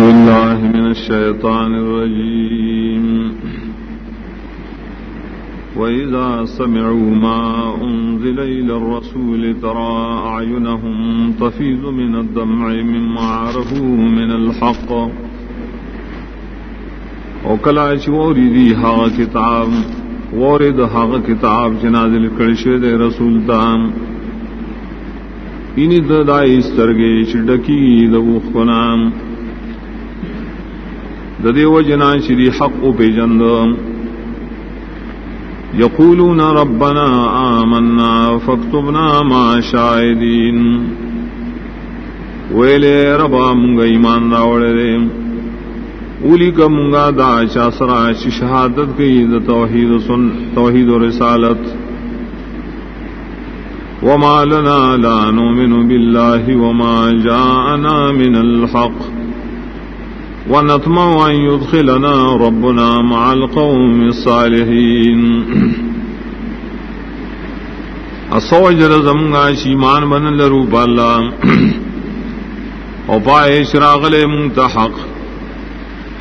بالله من الشيطان الرجيم. وإذا سمعوا ما أنزل إلى الرسول ترى أعينهم تفيض من الدمع مما عرفوا من الحق. وكلا شوري دي هذا كتاب، ورد هذا كتاب جنازل كرشد رسول تام إني ددائي استرگي شدكي دو خنام دا ددی و جنا شری حق پی جند یقولون ربنا آمنا فاكتبنا ما شاہدین ویلے ربا منگا ایمان راوڑے دے اولی کا منگا دا چاسرا چی شہادت کی دا توحید, سن توحید و رسالت. وما لنا لا نؤمن بالله وما جاءنا من الحق. ونطمع أن يدخلنا ربنا مع القوم الصالحين. اصوجر زمگا شیمان بن لروپ اللہ او پائے شراغ لے منتحق.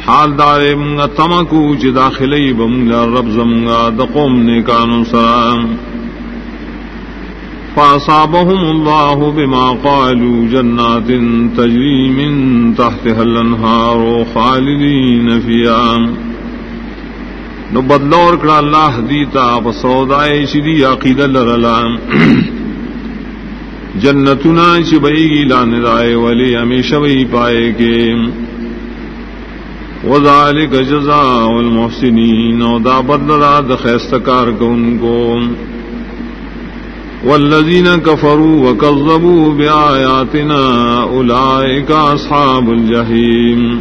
حال دار منگا تمکو چی داخلی بمگا رب زمگا دقوم نیکانو سرام فأصابهم الله بما قالوا جنات تجري من تحتها الأنهار خالدين فيها. نو بدلور کڑا اللہ دیتا فسودائے شدی عقید لرلام جنتنا شبئی لان رائے ولی ہمیشہ وہی پائے کے. وذالک جزاء المحسنین او دا بدلرا دخیستکار کو ان کو. والذين كفروا وكذبوا بآياتنا أولئك أصحاب الجحيم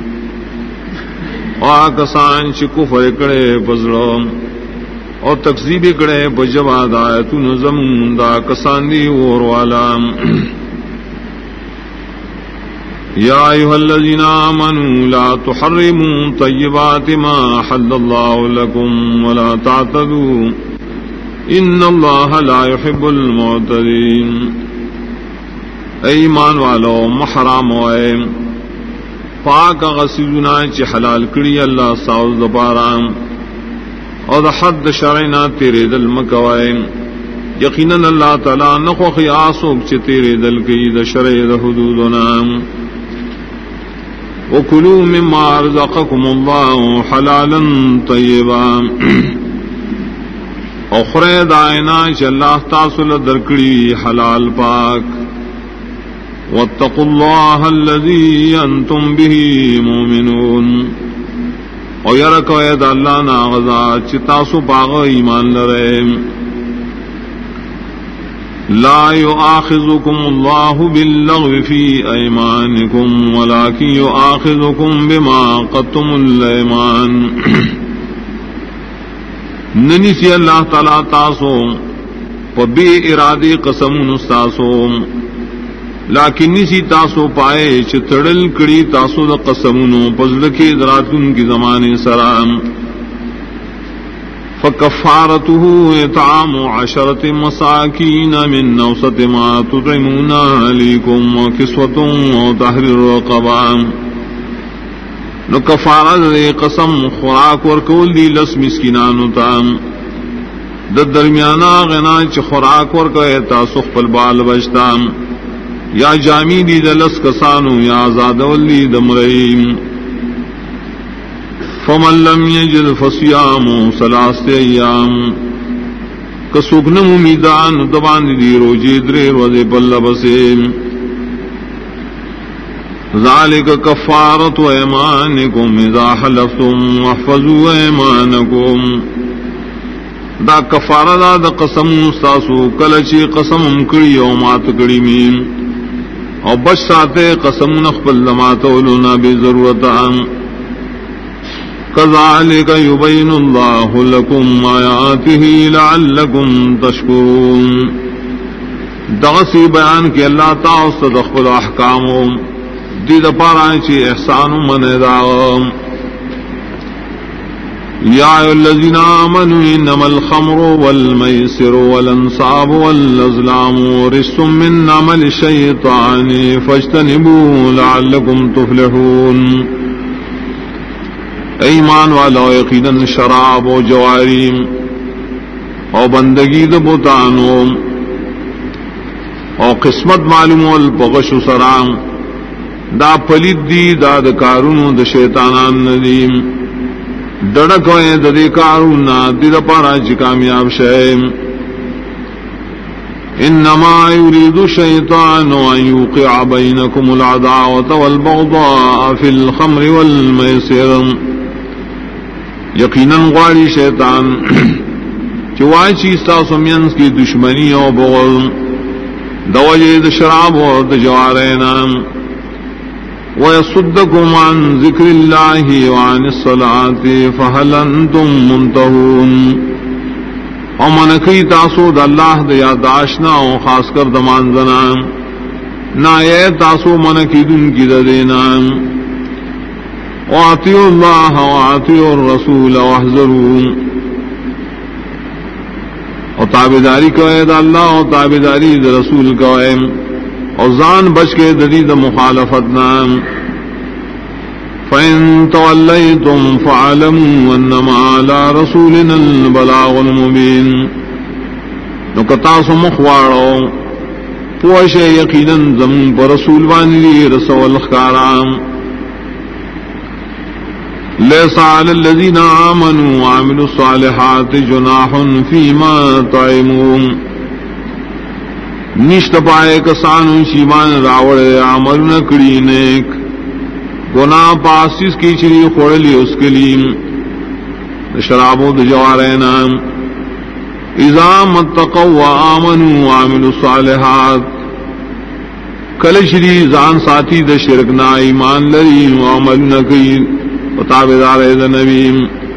وآكسان شكفر كڑے پزڑو اور تقزیب کڑے بجواد آیتون زمون دا کسان دی اور والا۔ یا ایوہ الذین آمنوا لا تحرموا طیبات ما حل اللہ لکم ولا تعتدوا۔ ان اللہ لا يحب المعتدین۔ ایمان والو محرام وائے پاک غسیزنا چی حلال کری اللہ ساوز دپارام اور دا حد شرعنا تیرے دل مکوائے۔ یقینا اللہ تعالی نخوخی آسوک چی تیرے دل کی دا شرع دا حدودنا وکلوا مما رزقکم اللہ حلالا طیبا۔ اخرے دائنا چ اللہ تاصل درکڑی حلال پاک. واتقوا الله الذي انتم به مؤمنون او یرکو اید اللہ نا غزا چتاسو پاغ ایمان لرے. لا يؤاخذكم الله باللغو في ايمانكم ولكن يؤاخذكم بما قدتم الايمان ننی سی اللہ تعالی تاسو پبی ارادی قسم نستاسو لیکن نسی تاسو پائے چتڑل کڑی تاسو دا قسمونو پزلکی دراتن کی زمان سرام فکفارته اطعام عشرت مساکین من نوست ما تطعمون علیکم وکسوتم و تحریر رقبام نو کفارہ دے قسم، خوراک ور کول دی لس مسکینانو تام د درمیانا غنا چ خوراک ور کوي تاسو خپل بال بچتام یا جامی دی د لس کسانو، یا آزاد ولی د مریم فمن لم یجد فصیام ثلاث ایام. کسوکنم امیدان دبان دی روجی درې ورځې بل بسیم ذالک کفارت و ایمانکم اذا حلفتم وحفظوا ایمانکم دا کفارہ دا دا قسم استاسو کلچی قسم کڑی او مات کڑی مین او بچ ساتے قسم نخبل دمات اولونا بی ضرورتا کذالک یبین اللہ لکم آیاته لعلکم تشکرون دغسی بیان کی اللہ تعالی صدق احکاموں دی دا پارا چی احسان من دا. یا الذین آمنوا انما الخمر والمیسر والانصاب والازلام رس من عمل الشیطان فاجتنبوا لعلکم تفلحون. ایمان والا، یقیناً شراب و جواریم او بندگی د بوتانو او قسمت معلوم البغش سرام دا پلید دی، دا د کارونو د شیطانان ندیم ڈڑک ہوئے ددی کارون دی دا پارا چی کامیاب شیم انما يريد الشيطان ان يوقع بينكم العداوه والبغضاء في الخمر والميسر يقينا غالي شيطان چوائے چیز تا سمینس کی دشمنی او بغض دوجہ د شراب و د جوارنا ويصدكم عن ذكر الله وعن الصلاة فهل أنتم منتهون او من کئی تاسو د اللہ د کر دمان زنا نا اے تاسو من کی دن کی دینا واطیع اللہ واطیع الرسول واحذروا او تابداری کو دا اللہ او تابداری دا رسول کو اے او زان بچ کے ددید مخالفت نام۔ فإن توليتم فعلموا أنما على رسولنا البلاغ المبين۔ نكتاس مخوارو پوش یقینا زم پر رسول وانی رسول خارام ليس على الذين آمنوا وعملوا الصالحات جناح فيما طعموا نشت پائے کسانو شیمان راوڑ عمل نکڑی نیک۔ گنا پاسس کی چری خوڑلی اس کے لیے شرابوں جوار نام۔ ایزام تقو آمن عامل الصالحات۔ کل شری زان ساتھی د شرک نا ایمان لری، عمل نکی تابدار نبیم۔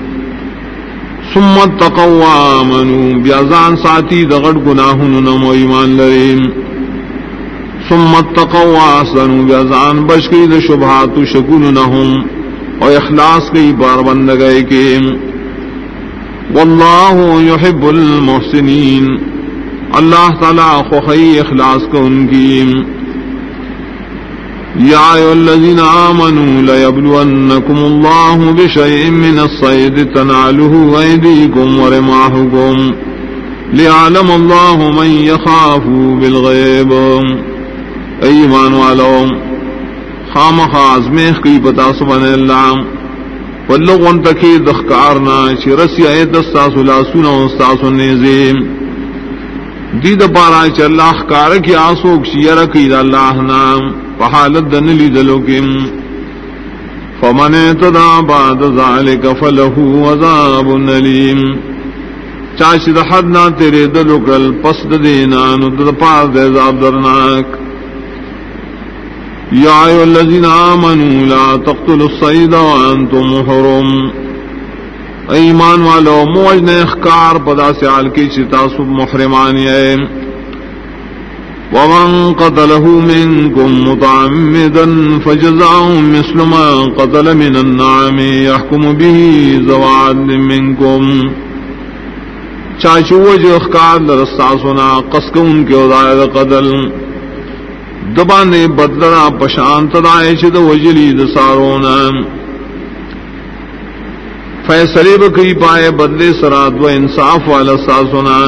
سمت تقو آمن بیازان ساتھی دغڑ گناہ نمو ایمان لریم ثم اتقوا احسنوا بازان بچ گئی د شبہات شکون نہم اور اخلاص کی بار بند گئے کہ واللہ يحب المحسنین اللہ تعالی خوخی اخلاص کو ان کی یا ایو الذین آمنوا لیبلونکم اللہ بشیء من الصید تنعلہ ایدیکم ورماحکم لیعلم اللہ من یخافو بالغیب ایمان والو، خام خاص میں کی پتا سبن اللہ ولغ ان تکی دخکارنا چی رسی آئے دستا سلا سنا استا سننے زیم دید پارا چی اللہ کار کی آسوک چی یرکی دا اللہ نام. فحالت دنلی دلوکم فمن اعتدا بعد ذالک فلہو عذاب نلیم چاچی دا حد نا تیرے دلوکل پسد دینا نو دا پار دے عذاب درناک۔ يا أيها الذين آمنوا لا تقتلوا الصيد وأنتم حرم۔ ایمان والو، موج نے اخکار پدا سے آل کی چتا سب محرمانی ہے ومن قتله منكم متعمدا فجزاء مثل ما قتل من النعم يحكم به زواد منكم. چاچو جو اخکار درستا سنا قسک ان کے ادائر قتل. دبانے بدلنا پشانت دائے چد وجلی دسارونا فیصلے بکری پائے بدلے سراد و انصاف والا ساسنا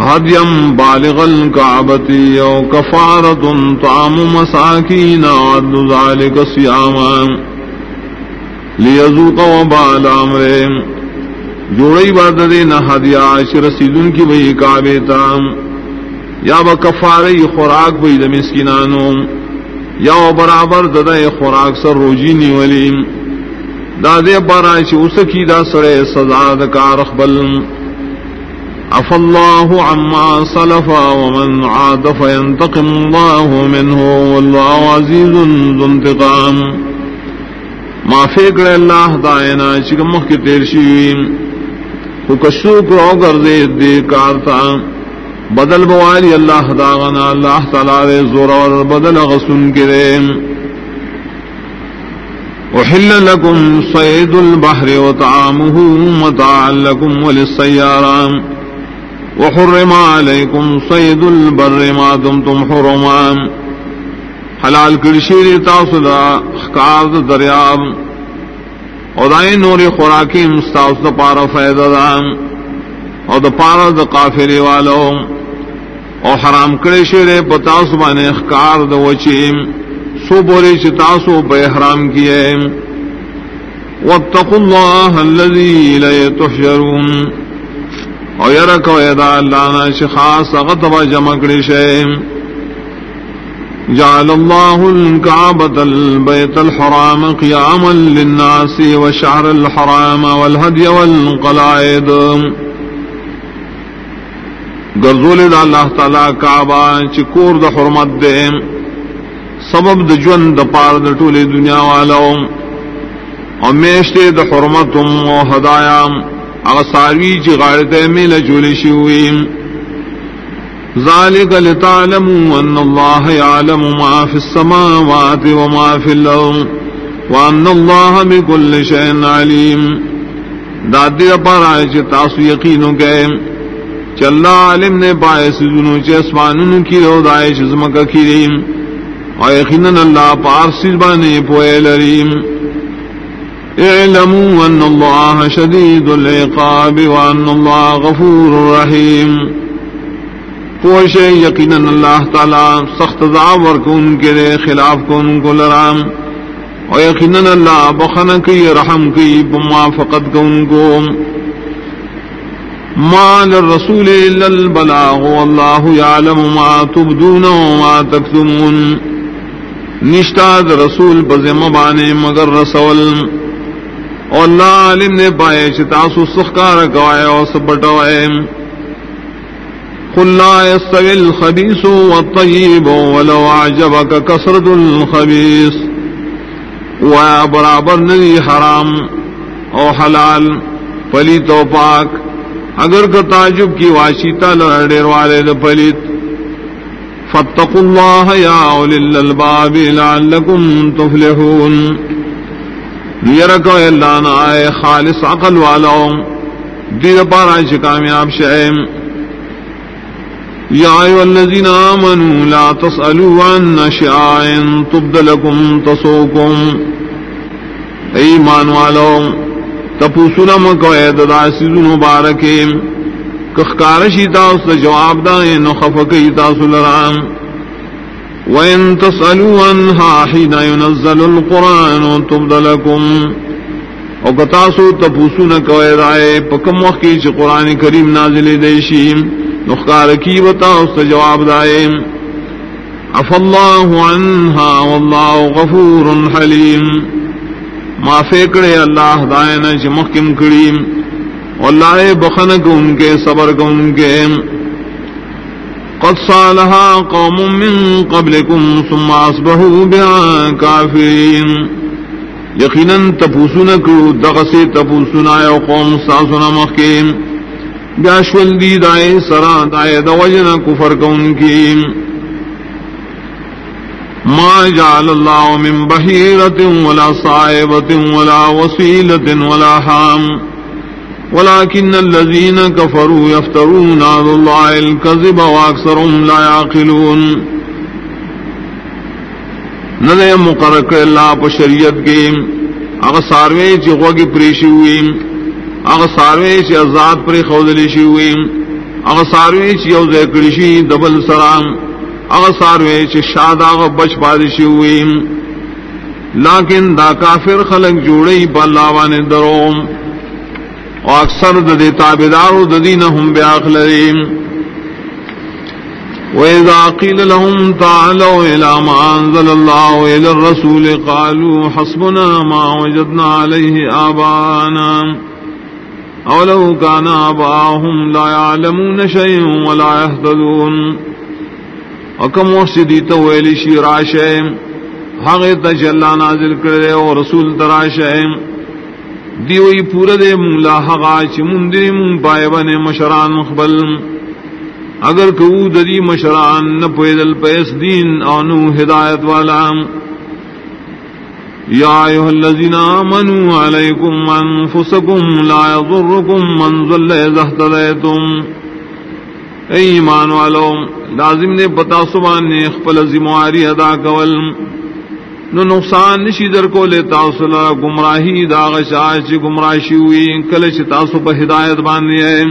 ہدیم بالغ الکعبتی او کفارت طعام مساکین عدل ذالک سیاما لیذوق وبال امرے جوڑی بات دے نہ ہدیا رسیدن کی وہی کعبے تام یا ب کفارئی خوراک بئی د مسکینانو۔ یا برابر دد خوراک سر روجی نیولیم دادے بارا چ اس کی دا سڑے سزا دکار اخبل۔ اف اللہ عما صلف ومن عاد فينتقم الله منه والله عزيز ذو انتقام. ما فکر اللہ دائنا چکم مخ کی تیرشیم کو کشو کو گردے دے کارتا بدل بوالی اللہ داغنا اللہ تعالی زور اور بدل غسن کرے. وحل لكم صيد البحر وطعامه متاعا لكم وللسيارة وحرم عليكم صيد البر ما دمتم حرما. حلال کرشیر تاصدا خکار دریاب اور دائیں نور خوراکی مستاؤس دا پارا فائدہ دان اور دا پارا دا قافر والو اور حرام کرے پتاس بان اخکار دا وچیم سو بولے چتاسو بے حرام کیے واتقوا الله الذي لا تحشرون. او یرا کو يركو يدا الله شخاص غضب جمع کړي شي جعل الله الكعبة البيت الحرام قياما للناس وشعر الحرام والهدي والقلائد۔ گرزول دا اللہ تعالی کعبہ چکور دا حرمت دے۔ سبب د جون د پار د ټوله دنیا والو او میشتے د حرمتم او هدايا هغه ساروی چې غاړه میله جوړ شي لتعلموا ان الله يعلم ما في السماوات وما في الارض وان الله بكل شيء عليم دا دې پر چې تاسو یقینو کې چې الله عالم نے پائے سونو چې اسمانونو کې او دای چې زمکه کې او یقینا الله پارسي باندې پوهه لري اعلموا ان الله شديد العقاب وان الله غفور رحيم. پوش یقینا اللہ تعالی سخت زاور کو ان کے خلاف کو ان کو لرام. اور یقینا اللہ بخن کی، رحم کی موافقت کو ان کو. ما للرسول الا البلاغ والله يعلم ما تبدون وما تكتمون. نشتاد رسول بزمبانے مگر رسول. اور اللہ علم نے پائے چتاسو سخکار گوائے اور سبٹوائے قل لا يستوي الخبيث والطيب ولو أعجبك كسرة الخبيث۔ ويا برابر حرام او حلال، پلیت و پاک۔ اگر کا تعجب کی واشیتا لڑیر والے پلیت۔ فاتقوا الله يا أولي الألباب لعلكم تفلحون۔ یرکو اللہ نا آئے خالص عقل والاو دیر پارا چھ کامیاب شہم یا ایو الذین آمنوا لا تسألوا عن نشعائن تبدلکم تسوکم ایمان والاو تپوسنا مکو اید دا سیزن مبارکیم کخکارشی تاس جواب دائیں نخفکی تاس لرام وَإِن تَسْأَلُوا عَنْهَا حِينَ يُنَزَّلُ الْقُرْآنُ تُبْدَ لَكُمْ او کتاسو تپوسو کوئے رائے پکم وقت کی چی قرآن کریم نازل دیشی، نخکار کی بتا اس جواب دائے۔ عف اللہ عنہا واللہ غفور حلیم۔ ما فیکڑے اللہ دائنا چی محکم کریم واللہ بخنک ان کے، صبر کو ان کے۔ قد صالها قوم من قبلكم ثم أصبحوا بها كافرين يقينا تپوسون کرو دغسی تپوسون آیا قوم ساسونا مخیم بیاشول دی دائے سرا دائے دوجنا کفر کون کی ما جعل الله من بحيرة ولا صائبة ولا وسيلة ولا حام ولكن الذين كفروا يفترون على الله الكذب واكثرهم لا يعقلون. نلے مقرر اللہ پر شریعت کے اگر ساروے چی غوگی پریشی ہوئی اگر ساروے چی ازاد پری خودلی شی ہوئی اگر ساروے چی او زیکڑشی دبل سرام. اگر ساروے چی شاد آغا بچ پادشی ہوئی لیکن دا کافر خلق جوڑی پا اللہ وانے دروم. او اکثر د دې ددی تابدار ددین هم بیا بیاخلریم وإذا قيل لهم تعالوا إلى ما أنزل الله وإلى الرسول قالوا حسبنا ما وجدنا عليه آباءنا أولو كان آباءهم لا يعلمون شيئا ولا يهتدون. وكم وحسدي تويل شيراشهم حقیقت جلال نازل کرے اور رسول تراشهم دیوئی پورا دے مولا حقا چی مندری من پائے بنے مشران مخبل اگر کو ددی مشران نہ پیدل پیس دین آنو ہدایت والا. یا ایوہ الذین آمنوا علیکم انفسکم لا یضرکم من ظل ازہتدیتم اے ایمان والو، لازم نے پتا سبان نے اخفل زمواری ادا کول. نو نقصان نشی در کو لے تاسو لرا گمراہی داغ شاہ چی گمراشی ہوئی کل چ تاسو پہ ہدایت باندھی ہے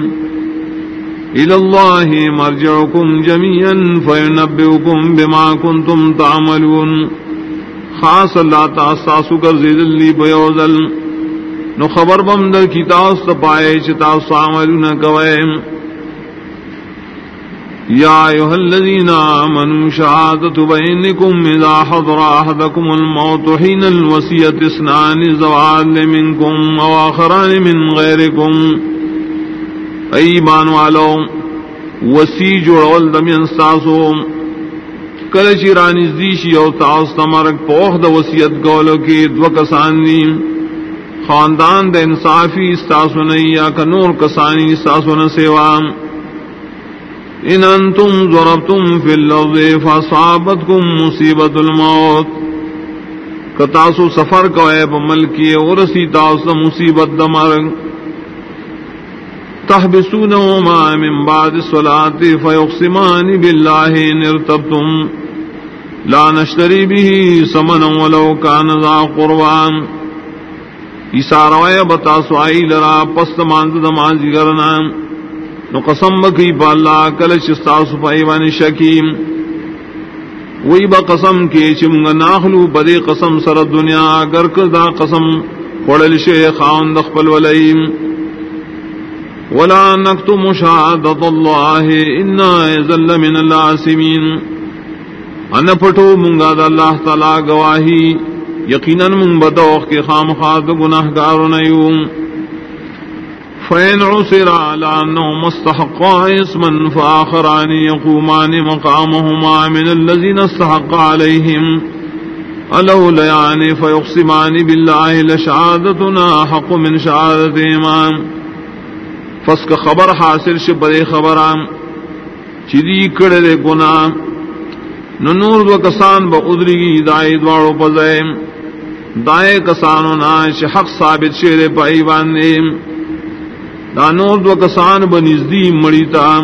اللہ مرجعکم جميعا فینبئکم بما کنتم تعملون۔ خاص اللہ تاسو کر زیدلی بیوزل۔ نو خبر بم در کی تاس پائے چ تاسو عملون کوئے۔ يا أيها الذين آمنوا شهادة بينكم إذا حضر أحدكم الموت حين الوسية اثنان زوال منكم وآخران من غيركم أي بان والو وسی جوڑول دمین ساسو کلچی رانی زیشی او تاس تمرک پوخ دا وسیعت گولو کی دو کسان کسانی خاندان دا انصافی استاسو نئی یا کنور کسانی استاسو نسیوام. ان انتم ضربتم في الارض فاصابتكم مصیبت الموت. کتاسو سفر کو اے ملکی اور سی تاس مصیبت دمر تحبسونهما من بعد الصلاة فيقسمان بالله ان ارتبتم. لا نشتري به ثمنا ولو كان ذا قربان. اشارہ بتاسو آئی لرا پست ماند دمازی کرنا نو قسم بکی پا اللہ کل شستاس پائیوان شکیم. وی با قسم کی چمگا ناخلو بدی قسم سر دنیا اگر کدا قسم قڑل شیخان دخپل ولیم. ولا نكتم شهادة الله إنا إذن من العاسمين ان پٹو منگا دا اللہ تعالی گواہی. یقینا من بدوخ کے خام خاد گناہ گار نیوم. فإن عسر على أنهم استحقا اسما فآخران يقومان مقامهما من الذين استحق عليهم ألو ليعني فيقسمان بالله لشعادتنا حق من شعادة إمام فسك خبر حاصل شبري خبران چیدی کڑے دے گناہ ننور دو کسان با ادری دائی دوارو پزائم دائے کسانو ناش حق ثابت شیر پائی باندیم دانور دو کسان بنزدی مڑی تا.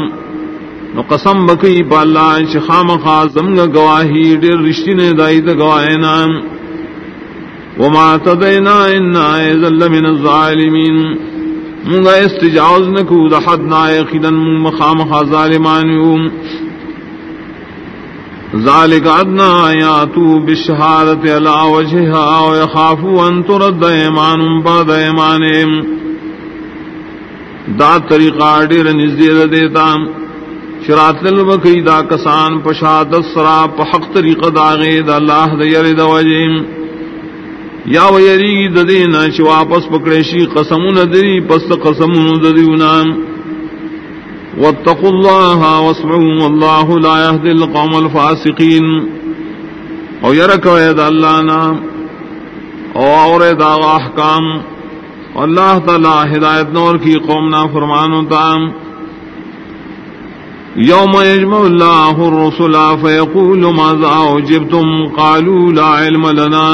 نو قسم بکی پا اللہ چھ خام خازم گواہی دیر رشتی نے دائی دا گواہینا وما تدینا انا ایزل من الظالمین. منگا استجاوز نکو دا حد نائقیدن من مخام خاز ظالمانیوم ذالک ادنا آیاتو بشہادت علا وجہا ویخافو ان ترد ایمانم بعد ایمانیم دا طریقہ ڈیر نزدے دیتا شرات البکی دا کسان پشادت سرا پحق طریقہ داغے دا اللہ دا یر دا وجیم یا ویری دا دینا چی واپس پکڑیشی قسمون دری پس قسمون دریونا واتقوا الله واسمعوا، والله لا يهدي القوم الفاسقين. او يركوا يد الله نام او اور دا احکام. اللہ تعالی ہدایت نور کی قوم نا فرمان تام یوم یجمع اللہ الرسل فیقول ماذا اجبتم قالوا لا علم لنا۔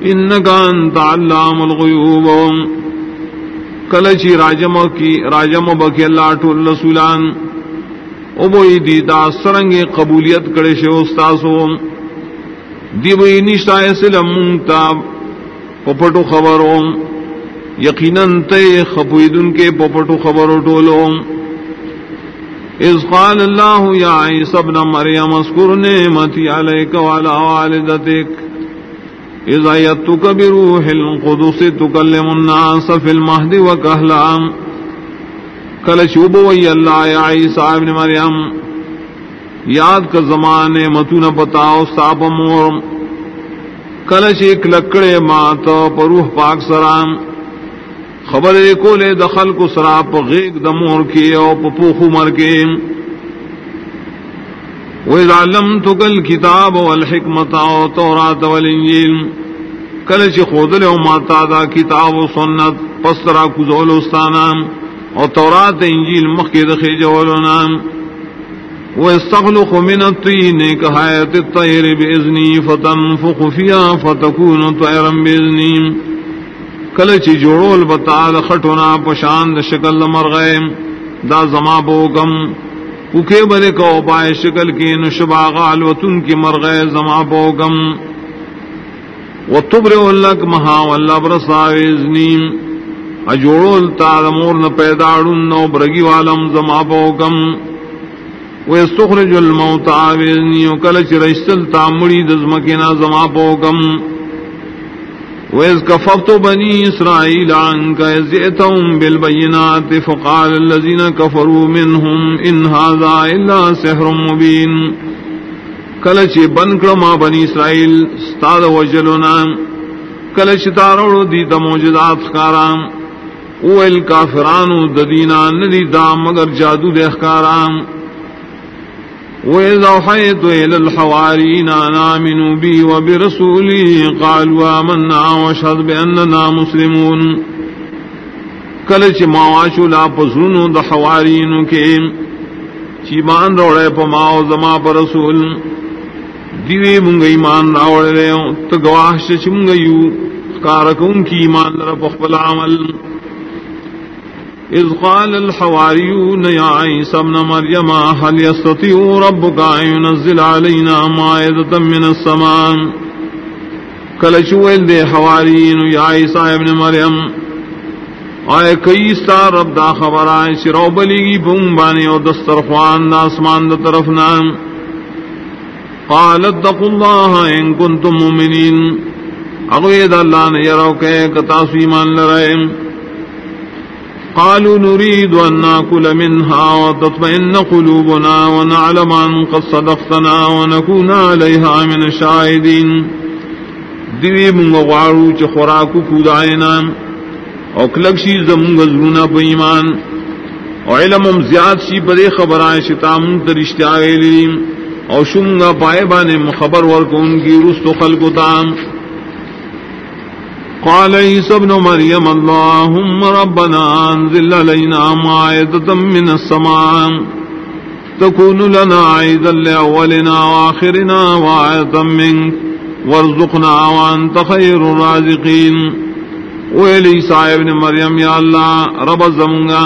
انك انت علام الغیوب۔ کلچی راجم کی راجم بکی اللہ ٹول رسولان۔ او بوئی دی دا سرنگ قبولیت کرے شے استاسو۔ دی بوئی نشتا سلم تا پپٹو خبروں یقیناً تے خبوید ان کے پوپٹو خبر ٹولو. از قال اللہ یا عیسی ابن مریم، اذکر نعمتی علیک وعلا والدتک. اذ ایتک بروح القدس، تکلم الناس فی المہد وکہلا کل شوب وی اللہ یا عیسی ابن مریم. یاد کا زمانے متون پتاؤ ساپ مور. کلش ایک لکڑے مات پروح پاک سرام خبر کو لے دخل کو سراپ غیگ دمور کے او پپوخو مر کے وَإِذْ عَلَّمْتُكَ الْكِتَابَ وَالْحِكْمَةَ وَالتَّوْرَاةَ وَالْإِنْجِيلَ کل چ خودل او ماتا دا کتاب و سنت پسرا کو زول استانا، او تورات انجیل مخی دخی جولنا وَيَسْتَخْلُقُ مِنَ الطِّينِ كَحَيَةِ الطَّيْرِ بِإِذْنِي فَتَنْفُخُ فِيهَا فَتَكُونُ طَيْرًا بِإِذْنِي کل چی جوڑول بتا خٹونا پشاند شکل مر گئے دا زما بوگم. پوکے برے کو پائے شکل کی نشبا غال و تن کی مر زما بوگم. وہ تبر الک مہا اللہ برساویزنیم اجوڑو التا مور نہ پیدا نو برگی والم زما پوکم وہ سخرج الموت آویزنی کلچ رشتل تامڑی دزمکینا زما پوکم وإذ كفرت بني إسرائيل عنك إذ جئتهم بالبينات فقال الذين كفروا منهم إن هذا إلا سحر مبين کلچ بن کرما بنی اسرائیل استاد وجلنا کلچ تارو دی تموجدات خارام اویل کافرانو ددینا ندی دا مگر جادو دے خارام وإذا أوحيت إلى الحواريين أن آمنوا بي وبرسولي قالوا آمنا واشهد بأننا مسلمون کلچ ماواشو لا پسرونو دا حوارینو کے چی مان روڑے پا ماو زما پا رسول دیوی منگا ایمان راوڑے لے تو گواہش چی منگا یو، کارکون کی ایمان لرا پخبل عمل إذ قال الحواريون يا عيسى ابن مريم هل يستطيع ربك أن ينزل علينا مائدة من السماء؟ کل چویل دے حوارین یا عیسیٰ ابن مریم آئے کئی ستا رب دا خبر آئے شرو بلی گی پنگ بانی او دسترخوان دا اسمان دا طرف نام قالت دقوا اللہ ان کنتم مومنین اغوید اللہ نے یرو کہ کتاسو ایمان لرائیم قالوا نريد أن نأكل منها وتطمئن قلوبنا ونعلم أن قد صدقتنا ونكون عليها من الشاهدين. دیوی منگ غارو چ خوراکو کودائنا او کلک شی زمونگ زرونا پا ایمان. او علمم زیاد شی پدے خبرائیں شتا منگ ترشتی آگے او شنگا پائے بانے مخبر ورکون کی رست خلق تام. قال عيسى ابن مريم، اللهم ربنا انزل علينا مائدة من السماء، تكون لنا عيدا لأولنا وآخرنا وآية منك، وارزقنا وأنت خير الرازقين. ویلی صاحب نے مریم یا اللہ رب زمگا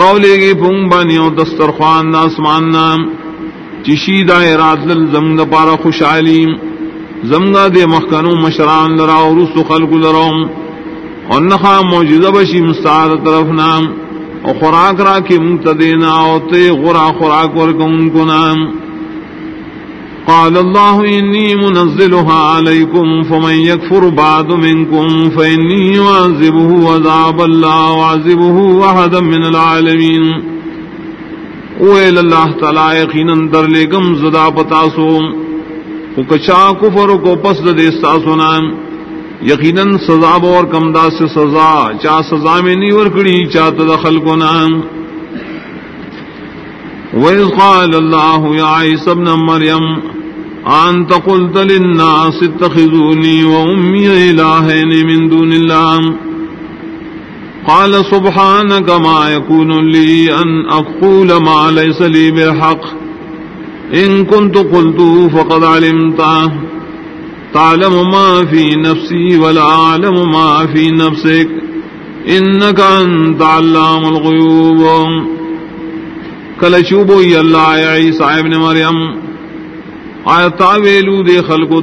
رولے گی پنگ بانیو دسترخوان آسمان نام چشی دائے رات للزمگ پارا خوشحالیم زمگا دے مخکنو مشران لرا اور رسو خلق لروم اور نخا موجودہ بشی مستعاد طرف نام. اور خوراک را کی ممتدینا اور تے غرا خوراک ورکن کو نام. قال الله إني منزلها عليكم فمن يكفر بعد منكم فإني أعذبه وذاب الله وعذبه واحدا من العالمين وإلى الله تعالى يقينا در لكم زدا پتاسوم کچا کفر کو پس دے سنا یقیناً سزا اور کم دا سے سزا۔ چا سزا میں نہیں ورکڑی چا تدخل کو نام وَإِذْ قَالَ اللَّهُ يَا عِيسَى ابْنَ مَرْيَمَ أَنْتَ قُلْتَ لِلنَّاسِ اتَّخِذُونِي وَأُمِّيَ إِلَٰهَيْنِ مِن دُونِ اللَّهِ۔ قَالَ سُبْحَانَكَ مَا يَكُونُ لِي أَنْ أَقُولَ مَا لَيْسَ لِي بِالْحَقِّ۔ ان كنت قلت فقد علمت تعلم ما في نفسي ولا اعلم ما في نفسك. انك انت علام الغيوب. کل چوبو اللہ عیسی ابن مریم آیتا ویلو دے خلقو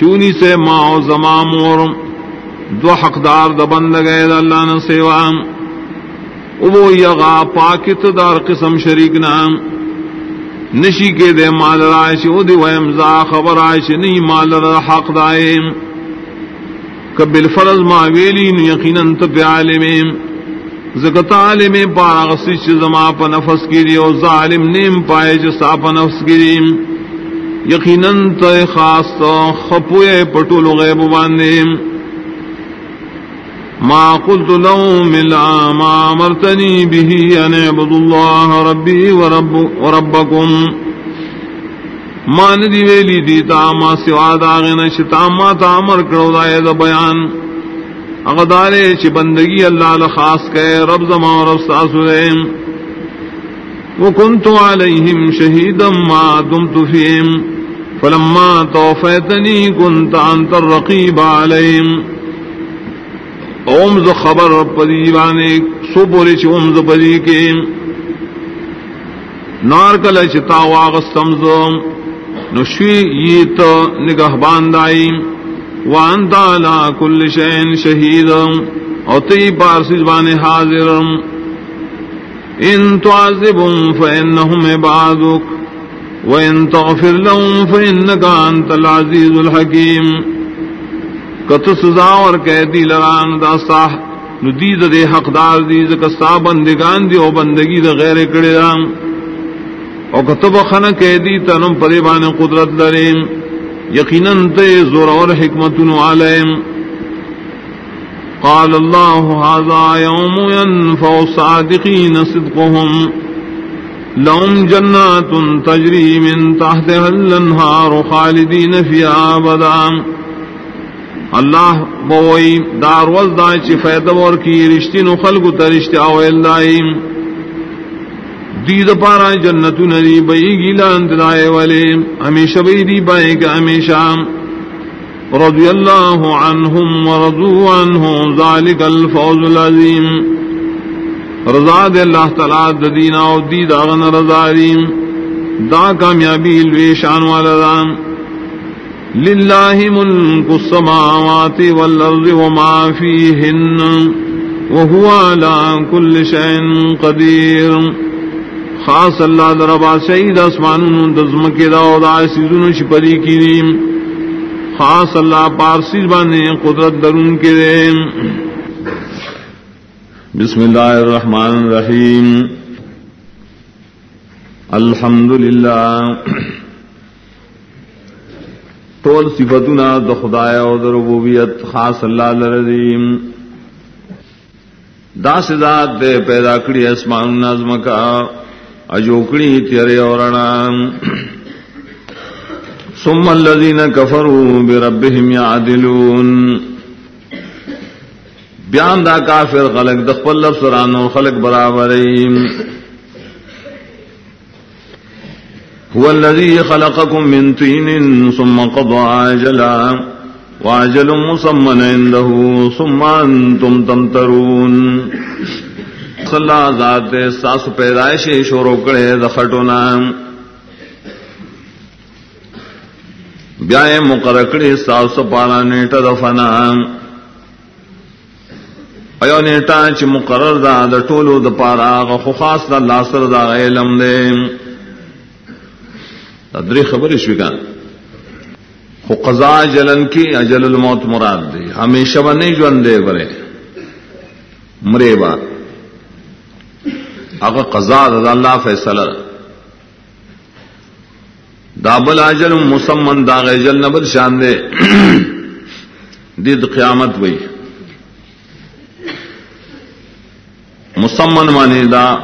چونی سے ما و زمام اور دو حقدار دا بند گئے دا اللہ نے سیوام ابو یغا پاکت دار قسم شریک نام. نشی کے دے مال رائش، او دی ویم زا خبر آئش، نہیں مال را حق دائم. کبل فرض ما ویلین یقیناً تک عالمیم. زکت عالم پارا غسی چھ زما پا نفس کی دی او ظالم نیم پائے چھ سا پا نفس کی دی یقیناً تا خاص تا خپوئے پٹول غیب باندیم. ما قلت لهم إلا ما أمرتني به أن اعبد الله ربي ورب وربكم. ما ندی ویلی دیتا ما سوا داغن شتا ما تا امر کرو دائے دا بیان. اغدارے چی بندگی اللہ لخاص کے رب زما و رب ساسرین وکنت علیہم شہیدا ما دمت فیہم. فلما توفیتنی کنت انت الرقیب علیہم. اوم ز خبر پدی وانے سو بولے چ اوم ز پدی کے۔ نار کل چتا واغ سمزم نشوی یہ تو نگہ باندائی۔ وان تالا کل شین شہید۔ اور تی پارسی زبان حاضر۔ ان تعذبهم فإنهم عبادك۔ وإن تغفر لهم فإنك أنت العزيز الحكيم۔ کت سزا اور قیدی لران داستا ندید دے حقدار دی زکستا بندگان دی او بندگی دا غیر کڑی رام او کتب خن قیدی تنم پریبان قدرت لریم۔ یقیناً تے زور اور حکمتن علیم قال الله هذا يوم ينفع الصادقين صدقهم لهم جنات تجري من تحتها الانهار خالدين فيها ابدا۔ اللہ بوئی دار وزدا چی فیدہ ور کی رشتی نو خلق ترشتی اویل دائیم دید پارا جنتو ندی بئی گیلا انتدائے والے ہمیشہ بئی دی بائے کا ہمیشہ. رضی اللہ عنہم ورضو عنہ ذالک الفوز العظیم. رضا دے اللہ تعالی ددینا و دید اغن رضاریم دا کامیابی الویشان والدام للہ ملک السماوات والارض وما فیہن وهو على كل شيء قدير. خاص اللہ دربا شہید اسمان دزمکی دا او دا سیزن شپری کریم خاص اللہ پارسی بانے قدرت درون کے دے بسم اللہ الرحمن الرحیم. الحمد للہ ٹول صفتنا د خدایا او د ربوبیت خاص اللہ لرزیم دا ذات دے پیدا کړی اسمان نظم کا اجوکڑی تیرے اورنا ثم الذين كفروا بربهم يعدلون. بیان دا کافر خلق دخل لفظ رانو خلق برابرین هو الذي خلقكم من طين ثم قضى عجلا وعجل مصمن عنده ثم أنتم تمترون. صلی اللہ ذات ساس پیدائش شروع کرے دخٹونا. بیا مقرکڑی ساس پارا نیٹ دفنا. ایو نیٹا چ مقرر دا د ټولو د پارا غو خاص د الله سره دا علم دې تدری خبر شو کان. خو قضا جلن کی اجل الموت مراد دی. ہمیشہ و نہیں جو اندے برے. مرے با. اگر قضا دا اللہ فیصلہ دابل اجل مسمن داغ اجل نبل شان دے. دید قیامت وئی مسمن مانی دا.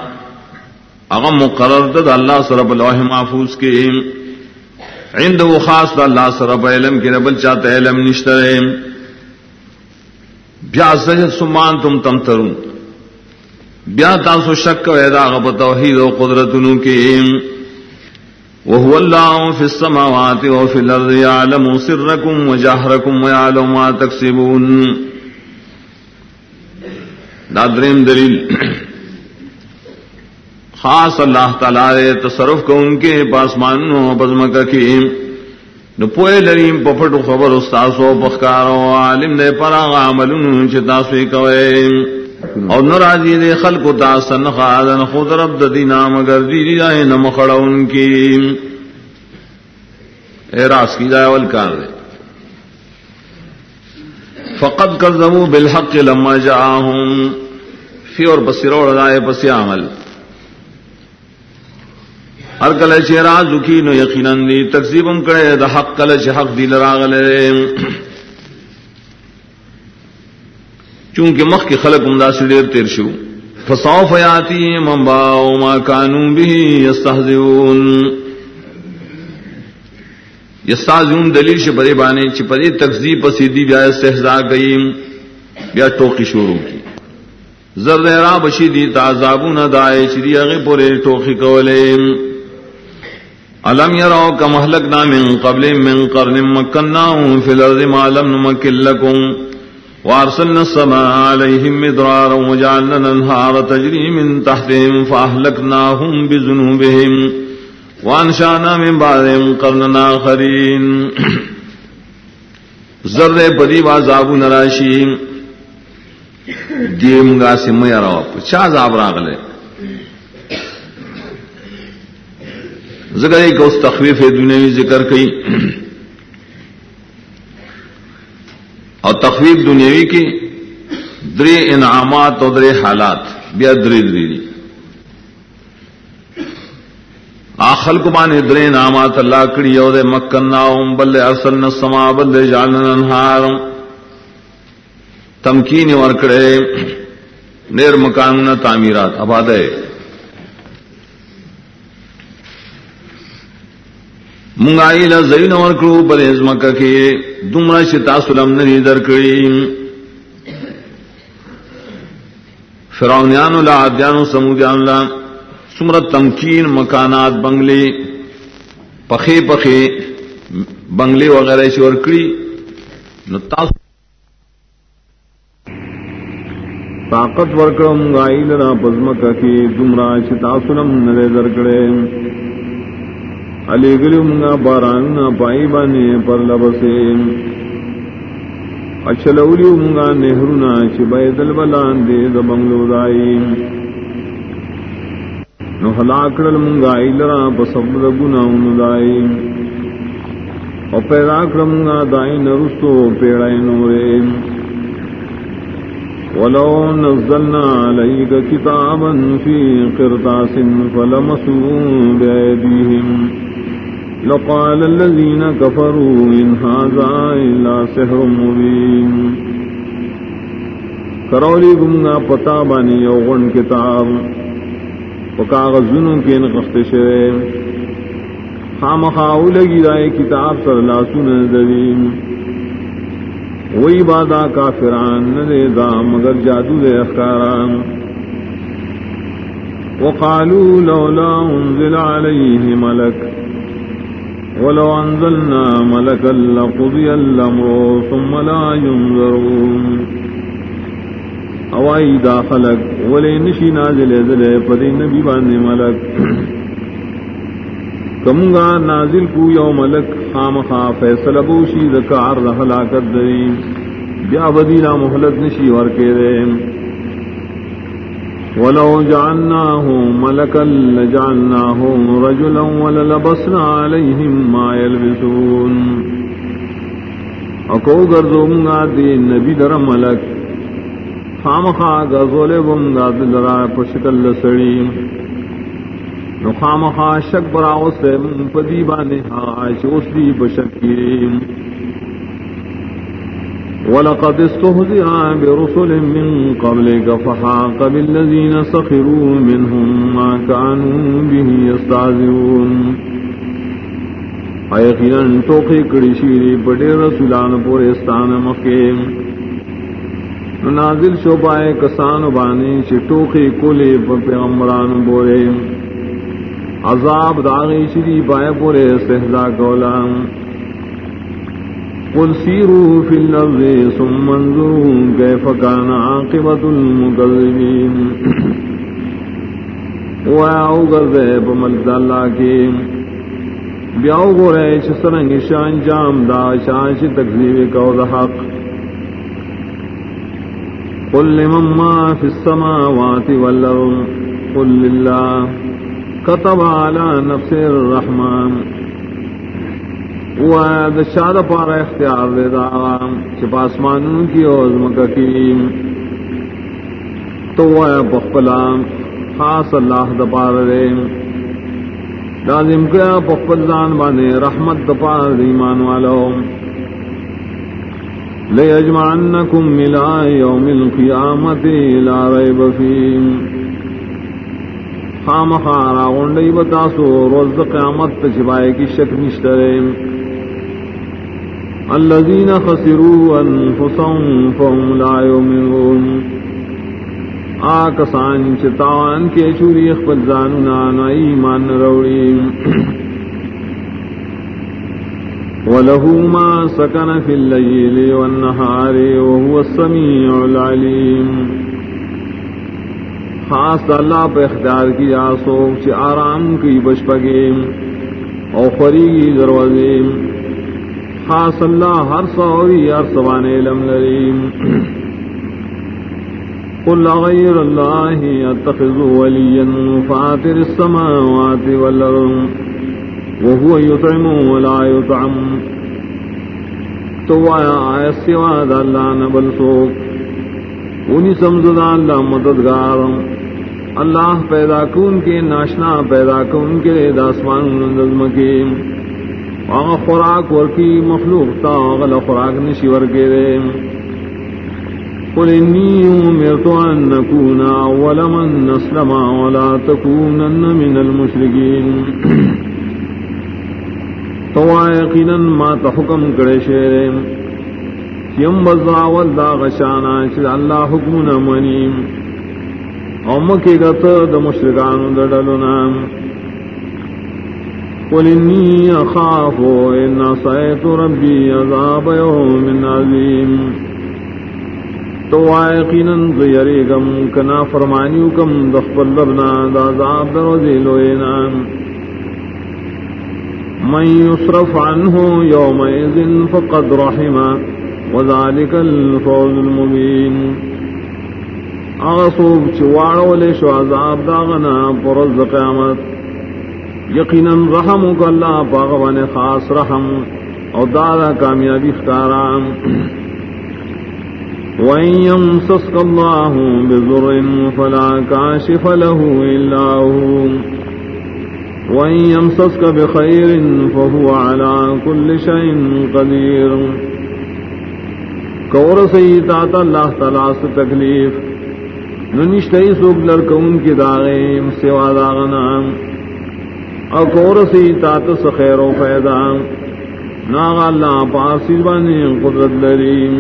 اغم مقرر دا اللہ سرب اللہ محفوظ کے عند و خاص دا اللہ سر سرب علم کے نبل چاہتے علم نشتر بیا سجد سمان تم تم ترون. بیا تاسو شک و ویدا غب توحید و قدرت نو کے وهو الله في السماوات وفي الأرض يعلم سركم وجهركم ويعلم ما تكسبون دادرین دلیل. خاص اللہ تعالی تصرف کو ان کے پاسمان بزم کا کیم نو پوئے لریم پپٹو خبر استاسو پخکارو عالم دے پرا عمل چتاسوی کوئے۔ اور نراجی دے خلق تا سن خادن خود رب ددی نام اگر دی جائے نم کھڑا ان کی۔ اعراض کی جائے اول کار دے۔ فقط کر بالحق لما جاہم فی اور بسروڑ رائے پس عمل۔ ہر کل چہرا دکھی نو یقیناً دی تقسیبم کرے، دا حق کل حق دی لراغلے۔ چونکہ مخ کے خلق عمدہ سے دیر تیر شو۔ فساؤ فیاتی ممبا ما کانو بھی یستحزون یستحزون دلیل سے بڑے بانے چپرے تقزیب پسیدی بیا استحزا گئی، بیا ٹوکی شروع کی۔ زرد را بشی دی تعذابون دائے چری اغی پورے ٹوکی کولے۔ علم یراو کم احلقنا من قبل من قرن مکناہم فی الارض ما لم نمکن لکم وارسلنا السماء عليهم مدرارا وجعلنا الانهار تجري من تحتهم فأهلكناهم بذنوبهم وانشانا میں بارم کرنا خرین زر پری بازاب نراشی دیم گا سم یار چا زاب راغلے؟ ذکر کو اس تخویف دنیاوی ذکر کئی اور تخویف دنیاوی کی دری انعامات اور درے حالات، بیا دری دری آخل کو بانے درے انعامات اللہ کڑی اور مکن بلے ارسل سما بلے جالن انہار تمکین ورکڑے، نیر مکان تعمیرات ابادے منگائی لین اور کرو بل ازمک کے دمرا شتا سلم نری در کری۔ فرونیان لا دانو سمودیان لا سمرت تمکین مکانات بنگلے پخے پخے بنگلے وغیرہ سے اور کڑی طاقت ورکڑ منگائی لرا پزمک کے دمرا شتا سلم نرے در کرے علی گلی منگا باران پائی بانے پر لبسے اچھلولی منگا نہرونا چبے دل بلان دے دبنگلو دائی نو ہلاکڑل منگا ایلرا پسب گنا دائی او پیدا کرمگا دائی نرستو پیڑائی نورے ولو نزلنا عليك كتابا في قرطاس فلمسوا بأيديهم لقال الذين كفروا إن هذا إلا سحر مبين. کرولی گمگا پتا بانی یوغن کتاب. پکاغذنوں کے نقص شرے خام خاؤ لگی رائے کتاب سر لاسن زرین وہی بادا کافران نہ دے دا مگر جادو دے اخکاران. وقالوا لولا انزل عليه ملك ولو انزلنا ملكا لقضي الامر ثم لا ينظرون. اوائی دا خلق ولی نشی نازل ازلے پدی نبی باندے ملک کمگا نازل کو یو ملک، خام خا فیصل بوشی ذکار رحلاکت دری بیا بدینا محلت نشی ورکے دے ولو جعلناه ملكا لجعلناه رجلا وللبسنا عليهم ما يلبسون. اکو گردوں گا دی نبی در ملک خام خا گزولے بم گا دلرا پشکل سڑی نو خام خا شک براو سے پدی بانے ہاش ہا چوسری بشکیم ولقد استهزئ برسل من قبلك فحاق بالذين سخروا منهم ما كانوا به يستعزئون ایقینا ٹوکی کڑی شیری بڑے رسولان پورستان مکیم نازل شو پائے کسان بانی چی ٹوکی کولے پیغمبران بورے. عذاب داغی شری پائے پورے سہزا کولان قل سيروا في الأرض ثم انظروا كيف كان عاقبة المكذبين وَيَعُوا غَرْزَيْبَ مَلْكَ اللَّهِ كِيم بیاو گو رہے سرنگ شان جام دا شان ش تکذیب کا دا حق قل لمن ما في السماوات والارض قل لله كتب على نفس الرحمن شاد پارا اختیار دے دا چپاسمان کی عزم کی تو وہ خاص اللہ دپار دے لازم کیا پخل دان بانے رحمت دپار ایمان والو لے اجمان کم ملا یوم القیامت لا ریب فیم۔ خام خارا غنڈی بتاسو، روز قیامت چھپائے کی شک نشترے الذين خسروا انفسهم فهم لا يؤمنون. آکسان چتان کے چوری اخبر زاننا ایمان روڑی. وله ما سكن في الليل والنهار وهو السميع العليم. خاص اللہ پہ اختیار کی کیا سوچ آرام کی بشپگیم او خریگی دروازیم خاص اللہ ہر سوری ہر سوان علم لریم۔ قل غیر اللہ اتخذ ولیا فاتر السماوات والارض وهو يطعم ولا يطعم۔ تو آیا آیا سوا دا اللہ نبل سوک انہی سمزدہ اللہ مددگار۔ اللہ پیدا کون کے ناشنا پیدا کون کے داسمان نظم کے آغا خوراک ورکی مخلوق تا غل خوراک نشی ورکے دے۔ قل انی امرت ان نکون اول من اسلم ولا تکونن من المشرکین۔ تو یقینا ما تحکم کرے شیرے یم بزاول دا غشانا چل اللہ حکم نمانیم امکی گت د مشرکان دڈلنا قل انی اخاف ان صیت ربی عذاب یوم عظیم تو یقینا زیری گم، کنا فرمانیو کم دخبر لبنا، دا عذاب دروزی لوینا من يصرف عنه يومئذ فقد رحمه وذلك الفوز المبين آسوب چواڑو لے شو عذاب داغنا پرز قیامت. یقینا رحم کو اللہ پاغوان خاص رحم او دادا کامیابی اختارام وَإِن يَمْسَسْكَ اللَّهُ بِضُرٍّ فَلَا كَاشِفَ لَهُ إِلَّا هُوَ. وَإِن يَمْسَسْكَ بِخَيْرٍ فَهُوَ عَلَى كُلِّ شَيْءٍ قَدِيرٌ. کور سیدات اللہ تعالیٰ سے تکلیف. ننشتئی سوک لڑکون کی داغیم سوا داغنا اکور سی تات سخیر و فیدا ناغ اللہ پاسی بانی قدرت لریم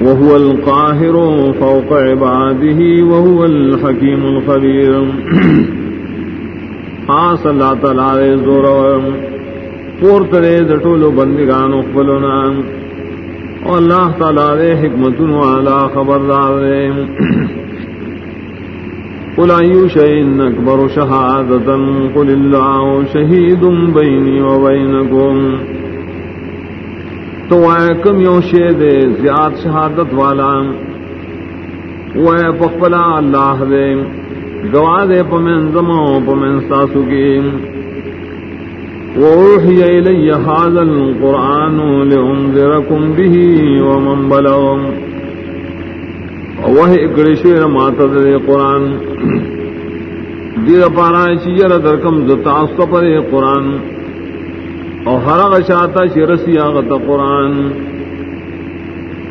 وهو القاهر فوق عباده وهو الحكيم الخبير خاص اللہ تعالی زور پور ترے دٹولو بندگان اقبلنا اور اللہ تعالی دے حکمت والا خبردار دے۔ قل ایو شئین اکبر شہادتا قل اللہ شہید بینی و بینکم تو اے کم یو شے دے زیاد شہادت والا۔ وہ پخپلا اللہ دے۔ گواہ دے پمن زمان پمن ساسو کی۔ وأوحي إلي هذا القرآن لأنذركم به ومن بلغ وهي اقرشير ما تدري قرآن۔ دیر پارا چیر درکم دتا پر قرآن۔ اور ہر غشاتا شرسی آغت قرآن۔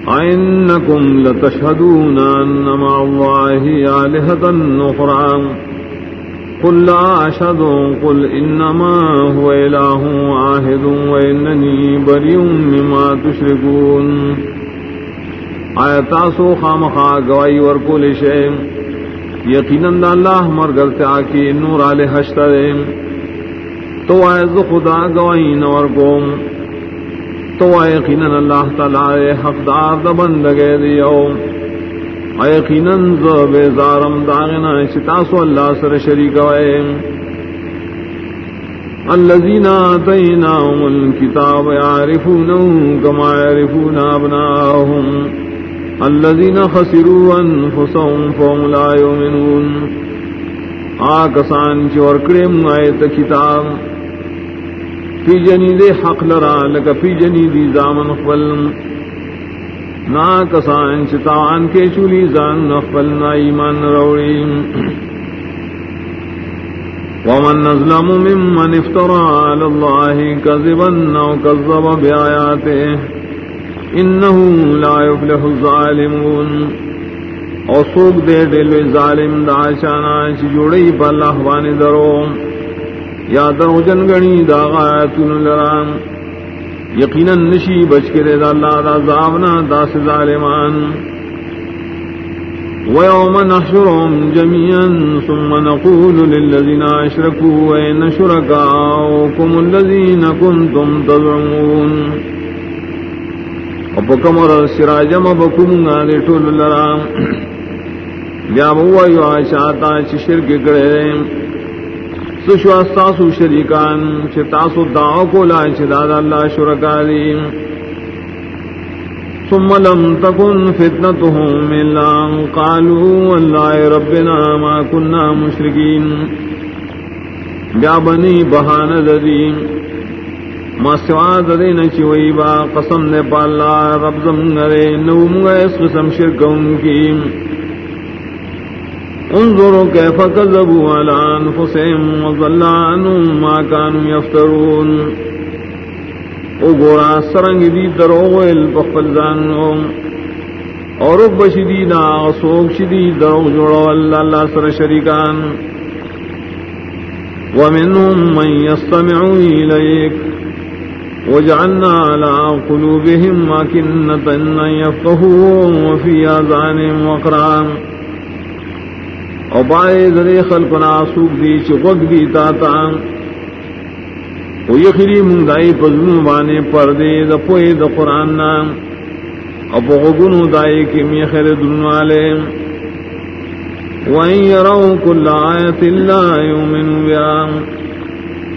اینکم لتشہدون انما اللہ آلہتا نخران قل لا أشهد قل إنما هو إله واحد وإنني بريء مما تشركون آیا تاسو خامخا گوائی ورکو لشے یقیناً اللہ مرگر سے آکی نور آلے حشتر تو آئے خدا گوائی نور کو تو یقیناً اللہ تعالی حقدار دبن لگے دیو یقیناً بیزارم داغنا چتاسو اللہ سر شریک وائے الذين آتيناهم الكتاب يعرفونه كما يعرفون أبناءهم الذين خسروا أنفسهم فهم لا يؤمنون. آکسان چور کرم آیت کتاب. فی جنید حق لرا لک فی جنید زامن خبلن نا کسان چتان کے چولی زان نخبل نا ایمان روڑی. ومن نظلم ممن افترى على الله كذبا او كذب بآياته. انه لا يفلح الظالمون. او سوک دے دل ظالم دا شانا چ جوڑی پر اللہ وانی درو. یا درو جنگنی دا غایتن لرام. یقیناً نشی بچ کے دے دا اللہ دا زامنا دا ظالمان. ويوم نحشرهم جميعا ثم نقول للذين أشركوا وإن شركاؤكم الذين كنتم تزعمون. وبكمر السراج مبكم غالي طول اللرام بیا بوا یو آشاتا چی شرک کرے سشواستاسو شریکان چھ تاسو دعو کو لائے چھ دادا اللہ شرکاری ثم لم تكن فتنتهم إلا أن قالوا والله ربنا ما كنا مشركين بیا بنی بہان ددی ما سوا ددین چوئی با قسم دے پالا رب زمگرے نو مگا اس قسم شرکوں کی۔ انظروا كيف كذبوا على أنفسهم وضل عنهم ما كانوا يفترون وقرا سرنگ دی دروغ البخل زانهم اور رب شدیدا وصوب شدید دروغ جوڑو اللہ اللہ سر شریکان۔ ومنهم من يستمع إليك وجعلنا على قلوبهم ماكنة أن يفقهوا وفي آذانهم وقرام او بائے ذرے خلقنا سوک دی چوک دی تا تا. او یخری مندائی پزنو بانے پردے دا پوئے دا قرآن نا او بغگنو دائی کی میخر دنوالے وَإِن يَرَوْا كُلَّ آيَةٍ لَّا يُؤْمِنُوا بِهَا.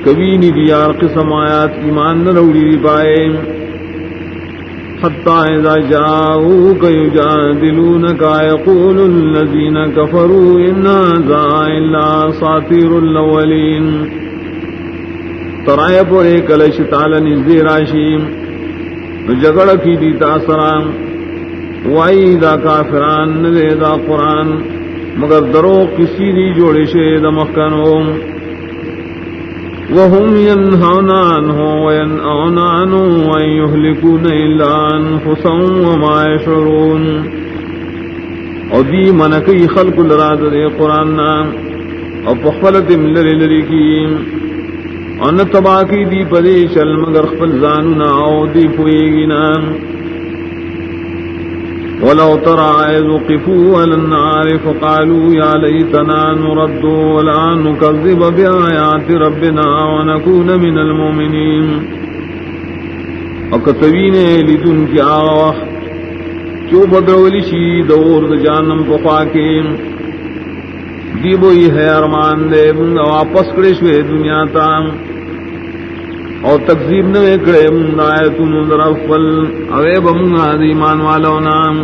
کبھی نہیں دیا، قسم آیات، ایمان نہ روڑی پائے۔ حتى إذا جاءوك يجادلونك يقول الذين كفروا إن هذا إلا ساطير الأولين ترائے پورے کلش تال نزدے راشیم جگڑ کی دیتا سرام وائی دا کافران دے دا قرآن۔ مگر درو کسی دی جوڑے شے دا مخکنوں۔ وهم ينهون عنه وينأون عنه وأن يهلكون إلا أنفسهم وما يشعرون. ودي منكي خلق الراد دي قرآن او پخفلت ملر لرکی ان تباکی دی پدی چل مگر خپل زانونا او دی پوئیگینا ولو ترى إذ وقفوا على النار فقالوا يا ليتنا نرد ولا نكذب بآيات ربنا ونكون من المؤمنين. وكتبين لدن کی آوخ چو بدرولی شی دور د جانم پخواکیم دی بوئی ہے ارمان دے، منگا واپس کرے شوے دنیا تام۔ اور تقزیب نہ کڑے منائے تم درفل اوے بمگا دیمان والو نام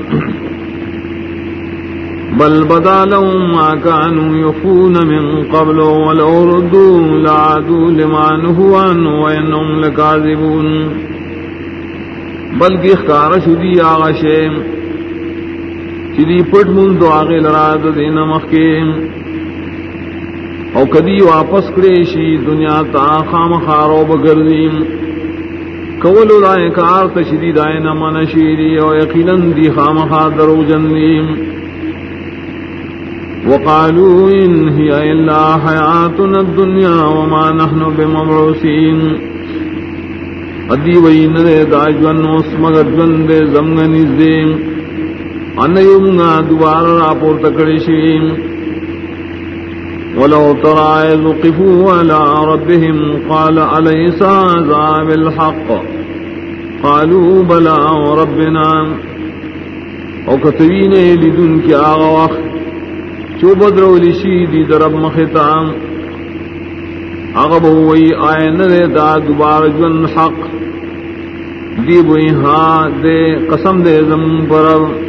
بل بدا لهم ما كانوا يخفون من قبل ولو ردوا لعادوا لما نهوا عنه وإنهم لكاذبون۔ بلکہ اخکار شدی آغا شیم چلی پٹ من دو آغی لراد دین مخیم او کدی واپس کرے شی دنیا تا خام خارو بگردیم. کولو دائیں کار تشدی دائیں نمان شیری او یقینا دی خام خادرو جندیم وقالوا إن هي إلا حياتنا الدنيا وما نحن بمبعوثين ادی وئی نرے داجون اسمگر جون دے زمگنی زیم. ان یومنا دوبارہ راپور تکڑی شیم. ولو ترى إذ وقفوا على ربهم قال أليس هذا بالحق؟ قالوا بلى وربنا. وكتبين لدن کی آغا وقت چو بدرو لشی دی درب مختام اغب ہوئی آئین دے دا دوبار جن حق؟ دی بوئی ہاں دے قسم دے زم پرب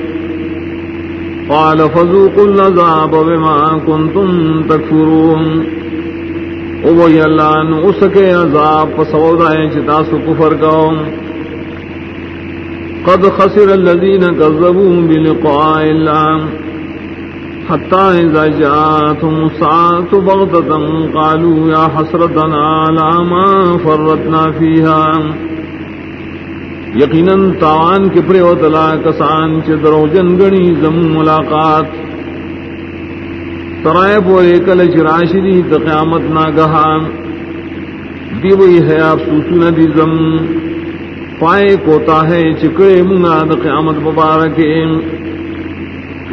قال فذوقوا العذاب بما كنتم تكفرون. او وی اللہ نو اس کے عذاب فسودائیں چتا سو کفر کا قد خسر الذين كذبوا بلقاء الله حتى إذا جاءتهم الساعة بغتة قالوا يا حسرتنا على ما فرطنا فيها یقیناً تاوان کے پرے وطلا کسان چ درو جن گنی زم ملاقات۔ سرائے پورے کل چراشری تو قیامت نہ گہان دی وہی ہے آپ سوچنا دی زم۔ پائے کوتا ہے چکڑے منگا د قیامت مبارک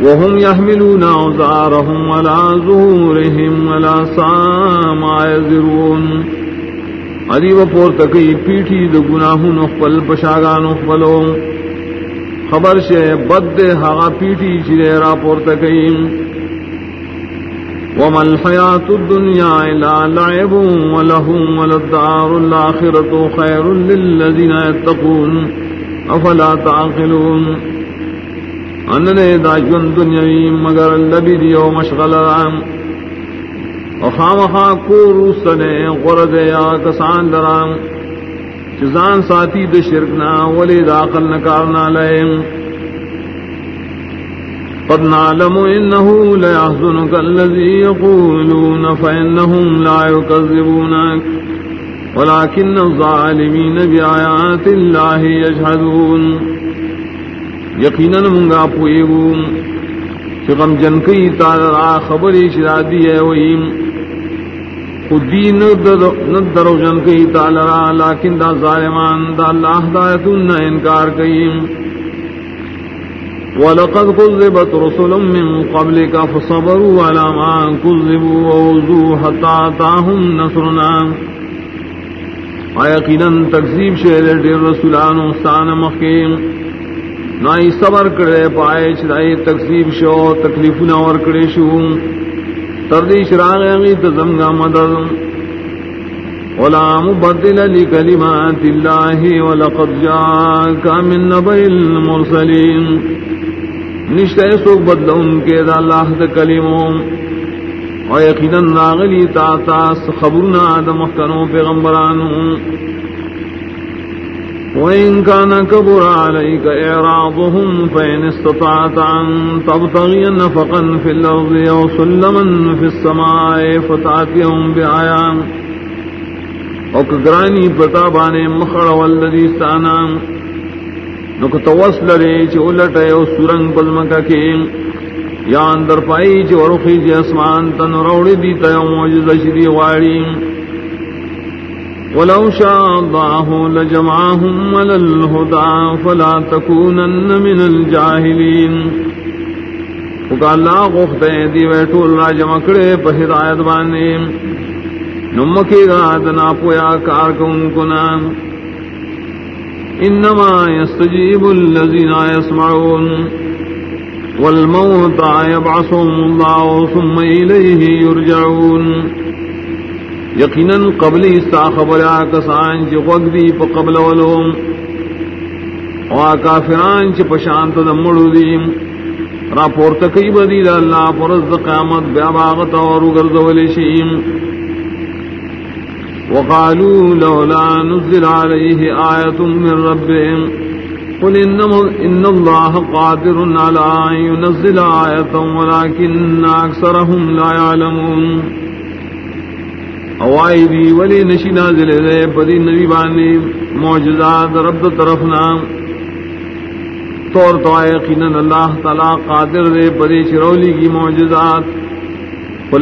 وهم يحملون اوزارهم على ظهورهم ولا سام يزرون ادی و پور تکی پیٹھی د گناہوں نخبل پشاگان نخبلو خبر شے بد ہاگا پیٹھی چرے را پور تکی وما الحياة الدنيا إلا لعب ولهم وللدار الآخرة خير للذين يتقون۔ أفلا تعقلون۔ أن ليدا جن دنيوي مگر اللبي ديو مشغل رام وخامخا کور سنے غرد یا کسان درام چزان ساتھی د شرکنا ولی داخل نکارنا لئیم قد نعلم إنه ليحزنك الذي يقولون فإنهم لا يكذبونك ولكن الظالمين بآيات الله يجحدون يقينا منغا پوئیگو کہ غم جن کی تعالی خبر شرادی ہے وہیم خودی ندرو جن کی تعالی لیکن دا ظالمان، دا اللہ دایتون انکار کئیم ولقد كذبت رسل من قبلك فصبروا على ما كذبوا ووزوا حتى آتاهم نصرنا۔ ويقينا تكذيب شهر دير رسولان وستان مخيم نائی صبر کرے پائے چرائی تکذیب شو تکلیفنا ور کرے شو۔ تردی شراغ اغی تزمگا مدد. ولا مبدل لكلمات الله ولقد جاءك من نبي المرسلين نشتے سوک بدل ان کے دا اللہ دا کلموں اور یقیناً ناغلی تاتاس خبرنا دا مختنوں پیغمبرانوں وإن كان كبر عليك إعراضهم فإن استطعت أن تبتغي نفقا في الأرض أو سلما في السماء فتعتهم بآيان وكقراني بتابان مخر والذي استعنان نو کو توس لڑے چ الٹ یا اندر پائی چ ورخی جی اسمان تن روڑی دی تے معجز شری واڑی۔ ولو شاء الله لجمعهم على الهدى فلا تكونن من الجاهلين. وقال الله غفتے دی ویٹو اللہ جمع کرے پہ ہدایت بانے نمکی گا دنا پویا کار کو ان انما يستجيب الذين يسمعون والموت يبعثهم الله ثم اليه يرجعون یقینا قبل استا خبر کسان چ وقتی پ قبل ولوم وا کافران چ پشانت دمڑو دی را پورت کئی بدی اللہ پرز قیامت بیا باغت اور گردول شیم وقالوا لولا نزل عليه آية من ربهم قل إن الله قادر على أن ينزل آية ولكن أكثرهم لا يعلمون اوائی دی ولی نشی نازل دے پدی نبی بانی معجزات رب طرفنا طور تو یقینا اللہ تعالی قادر دے پدی چرولی کی معجزات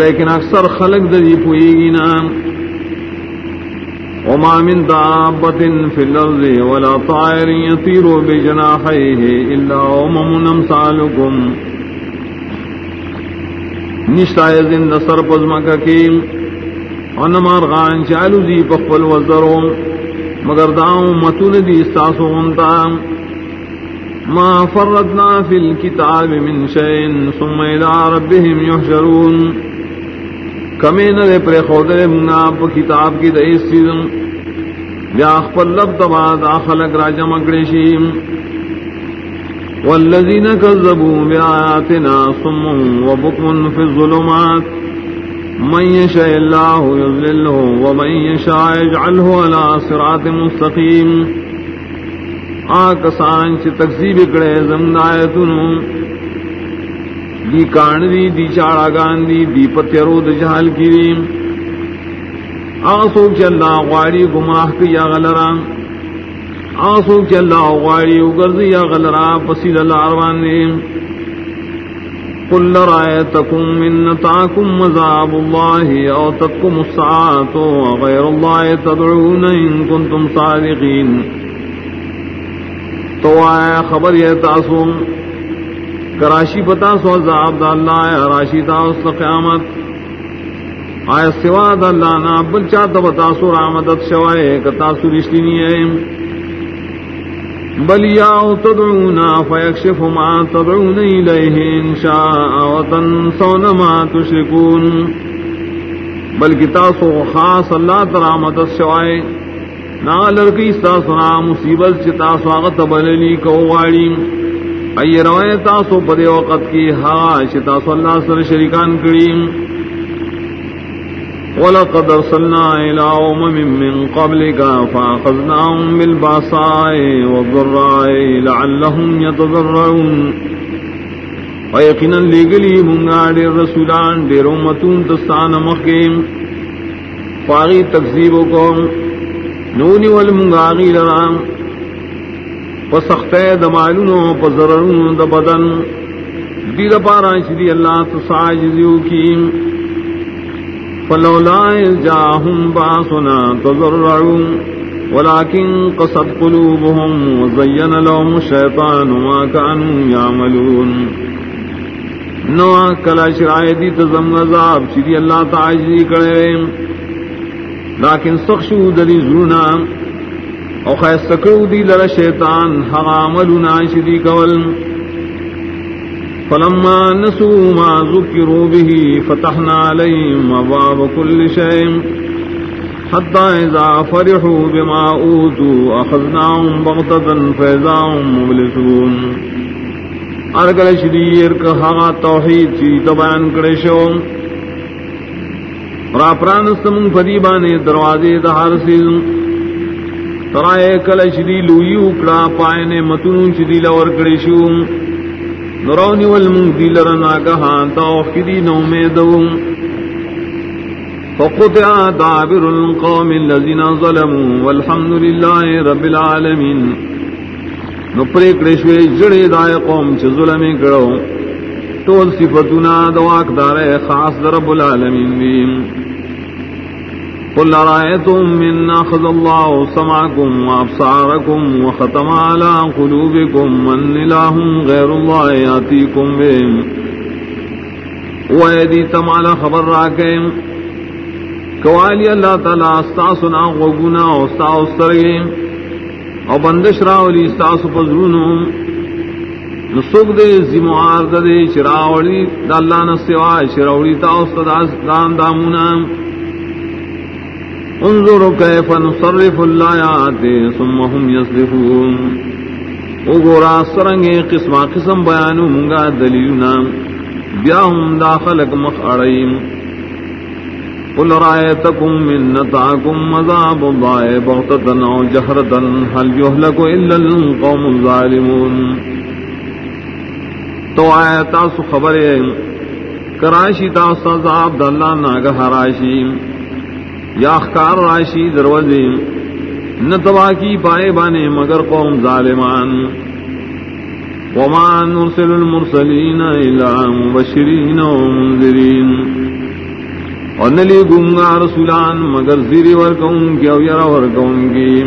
لیکن اکثر خلق دی پوئی گی نام وما من دابة في الأرض ولا طائر يطير بجناحيه إلا أمم نمثالكم نشتائے زند سر پزمکا کی ونمار غان چالو دی پخفل وزروں مگر داؤں متون دی استاسو انتا ما فرطنا في الكتاب من شيء ثم إلى ربهم يحشرون کمی نہ دے پر خودے منا پ کتاب کی دئی سیزم بیا خپل لب تبا دا خلق راجا مگڑی والذین کذبوا بآیاتنا صم وبکم فی الظلمات. من یشاء اللہ یضللہ ومن یشاء یجعلہ علی صراط مستقیم آکسان چھ تکذیب کڑے زمن آیتنوں دی کان دی دی چاڑا گان دی دی پتیرو د جہل کی آسو چ اللہ غاری گمراہ کی یا غلرا آسو چ اللہ غاری اگرز یا غلرا پسیل الاروان دی قل رأيتكم من نتاكم مذاب الله أو تتكم الساعات وغير الله تدعون إن كنتم صادقين. تو آیا خبر یہ تاسم کراشی پتا سو عذاب دا اللہ آیا، راشی تا اس قیامت۔ آیا سوا دا اللہ نا بل چاہتا بتا سو رامدت شوائے، کتا سو رشتی نہیں ہے۔ بل یا تدعونا فیکشف ما تدعون الیہ انشاء وتنسون ما تشرکون۔ بلکہ تاسو خاص اللہ ترا مدد سوائے، نا لڑکی ستا سنا مصیبت چی تاسو آغت بللی کو غاڑی۔ ای روائے تاسو پدے وقت کی ہا چی تاسو اللہ سر شرکان کریم ولقد ارسلنا الى امم من قبلك فاخذناهم بالباساء والضراء لعلهم يتضرعون. ويقينا لغلي من غاد الرسولان دير امتون تستان مخيم. فاغي تكذيبكم. نوني والمغاغي لرام. وسخته دمالونو پزررونو دبدن. دی دپارا شدی اللہ تساجزیو کیم فلولا جاءهم باسنا تضرعوا ولكن قصد قلوبهم وزين لهم الشيطان ما كانوا يعملون نوا کلا شرائے دی تزم عذاب چیدی اللہ تعالی کرے لیکن سخشو دلی زرونا۔ او خیستکرو دی لر شیطان حق عملنا شدی کول۔ فلما نسوا ما ذكروا به فتحنا عليهم أبواب كل شيء حتى إذا فرحوا بما أوتوا أخذناهم بغتة فإذا هم مبلسون. ارگل شریر کہا توحید چی تبان کرے شو را پرانستم فدی دروازے دہار سیز ترائے کل شری لوئی اکڑا پائنے متنون شری لور کرے نرونی والمن دی لرنا کہاں توحیدی نو میں دوم فقطع دابر القوم الذين ظلموا والحمد لله رب العالمين نو پرے کرشوے جڑے دائے قوم چھ ظلمی کرو. تول صفتنا دواک دارے خاص در رب العالمین دیم. قل رأيتم من أخذ الله سمعكم وأبصاركم وختم على قلوبكم من إله غير الله يأتيكم بهم ويدي تم على خبر راكم كوالي الله تعالى استعصنا غوغنا واستعصرهم او بندش راولی استاسو پزرونو نسوک دے زموار دے شراولی دا اللہ نسوا شراولی تاوست دان دامونام انظر كيف نصرف الآيات ثم هم يصرفون. وګورا سرنګ قسم قسم بیانو مونږه دلیلنا. بیا هم داخلك مخ اړیم قل رأيتكم من نطعكم مذاب الله بغتة أو جهرة. هل يهلك إلا القوم الظالمون. تو آیا تاسو خبریں. کراشی تاسو عذاب دلہ ناگہ راشی یا اخکار راشی دروازے، نہ تبا کی پائے بانے مگر قوم ظالمان۔ وما نرسل المرسلین الا مبشرین و منذرین۔ اور نلی گنگا رسولان مگر زیری ورکون کی او یرا ورکون کی۔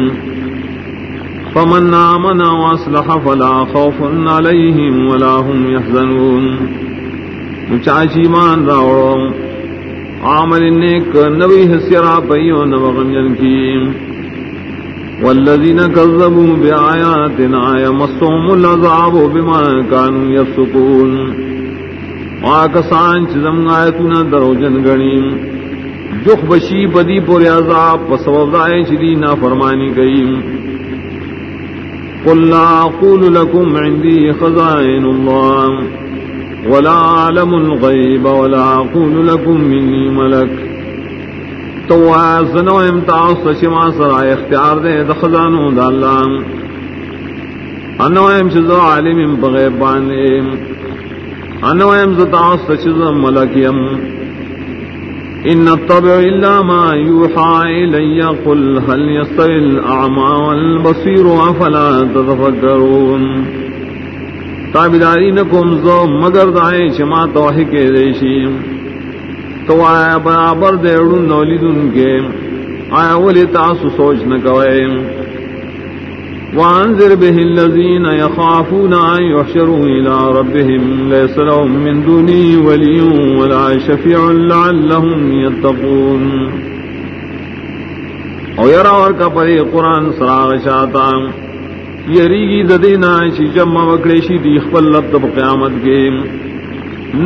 فمن آمنا واصلح فلا خوف علیہم ولا هم يحزنون مچاچی مان راوڑوں عامل نیک نبی حسیرا پیو نبغم جن کی والذین کذبوا بآیاتنا یمسهم العذاب بما كانوا يفسقون واکسان چزم آیتنا درو جن گنیم جخ بشی بدی پور عذاب پسبب دائے چدی نا فرمانی گئی. قل لا اقول لكم عندي خزائن الله ولا عالم الغيب ولا أقول لكم مني ملك تو آسنو امتاز سشما سرا اختیار دے دخزانو دا اللہ. انو ام شزو عالم بغیب بانے انو ام زتاز سشزو ملکیم. ان الطبع الا ما يوحى الي قل هل يستوي الاعمى والبصير افلا تتفكرون تابداری نکم زو مگر دائیں شما توحی کے ریشی تو آیا برابر دے اڑن نولیدن کے. آیا ولی تاسو سوچ نکوئے وانذر به الذين يخافون أن يحشروا إلى ربهم ليس لهم من دونه ولي ولا شفيع لعلهم يتقون او يرى ورك فريق قرآن سراغ شاتان یریگی ددینا چی جمع وکڑیشی دی خپل لب دب قیامت کے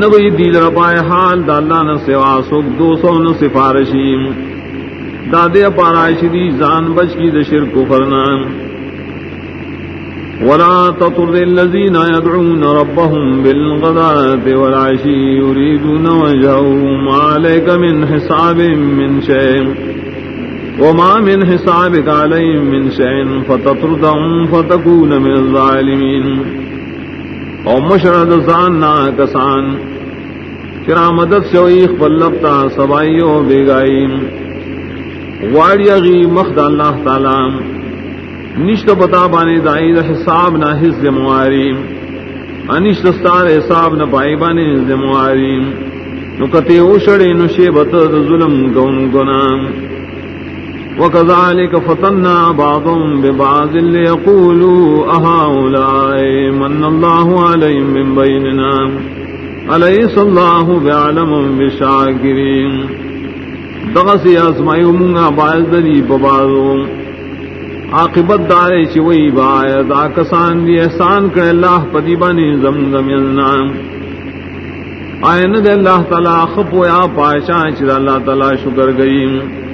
نبی دیل رپائے حال دا نہ سوا سوک دو سو نہ سفارشی۔ دادے پارائش دی زان بچ کی دشر کو فرنا ولا تطر الذين يدعون ربهم بالغداة والعشي يريدون وجهه ما عليك من حساب من شيء وما من حسابك عليهم من شيء فتطردهم فتكون من الظالمين. او مشرد زاننا کسان، چرا مدد شویخ بلبتا سبائیو بیگائیم واری مخد اللہ تعالی. نشت بتا بانے دائی دا حساب نہ حس زمواری انشت ستار حساب نہ پائی بانے زمواری نکتے اوشڑے نشے بت ظلم گون گنام. وكذلك فتنا بعضهم ببعض ليقولوا أهؤلاء من الله عليهم من بيننا. أليس الله بعلم بالشاكرين دغسی ازمائیو منگا باعث دلی ببازو عاقبت دارے چوئی باعث آکسان دی احسان کرے اللہ پدی بنی زمزم یزنام آئین دے اللہ تعالی خفو یا پاشا چرا اللہ تعالی شکر گئیم.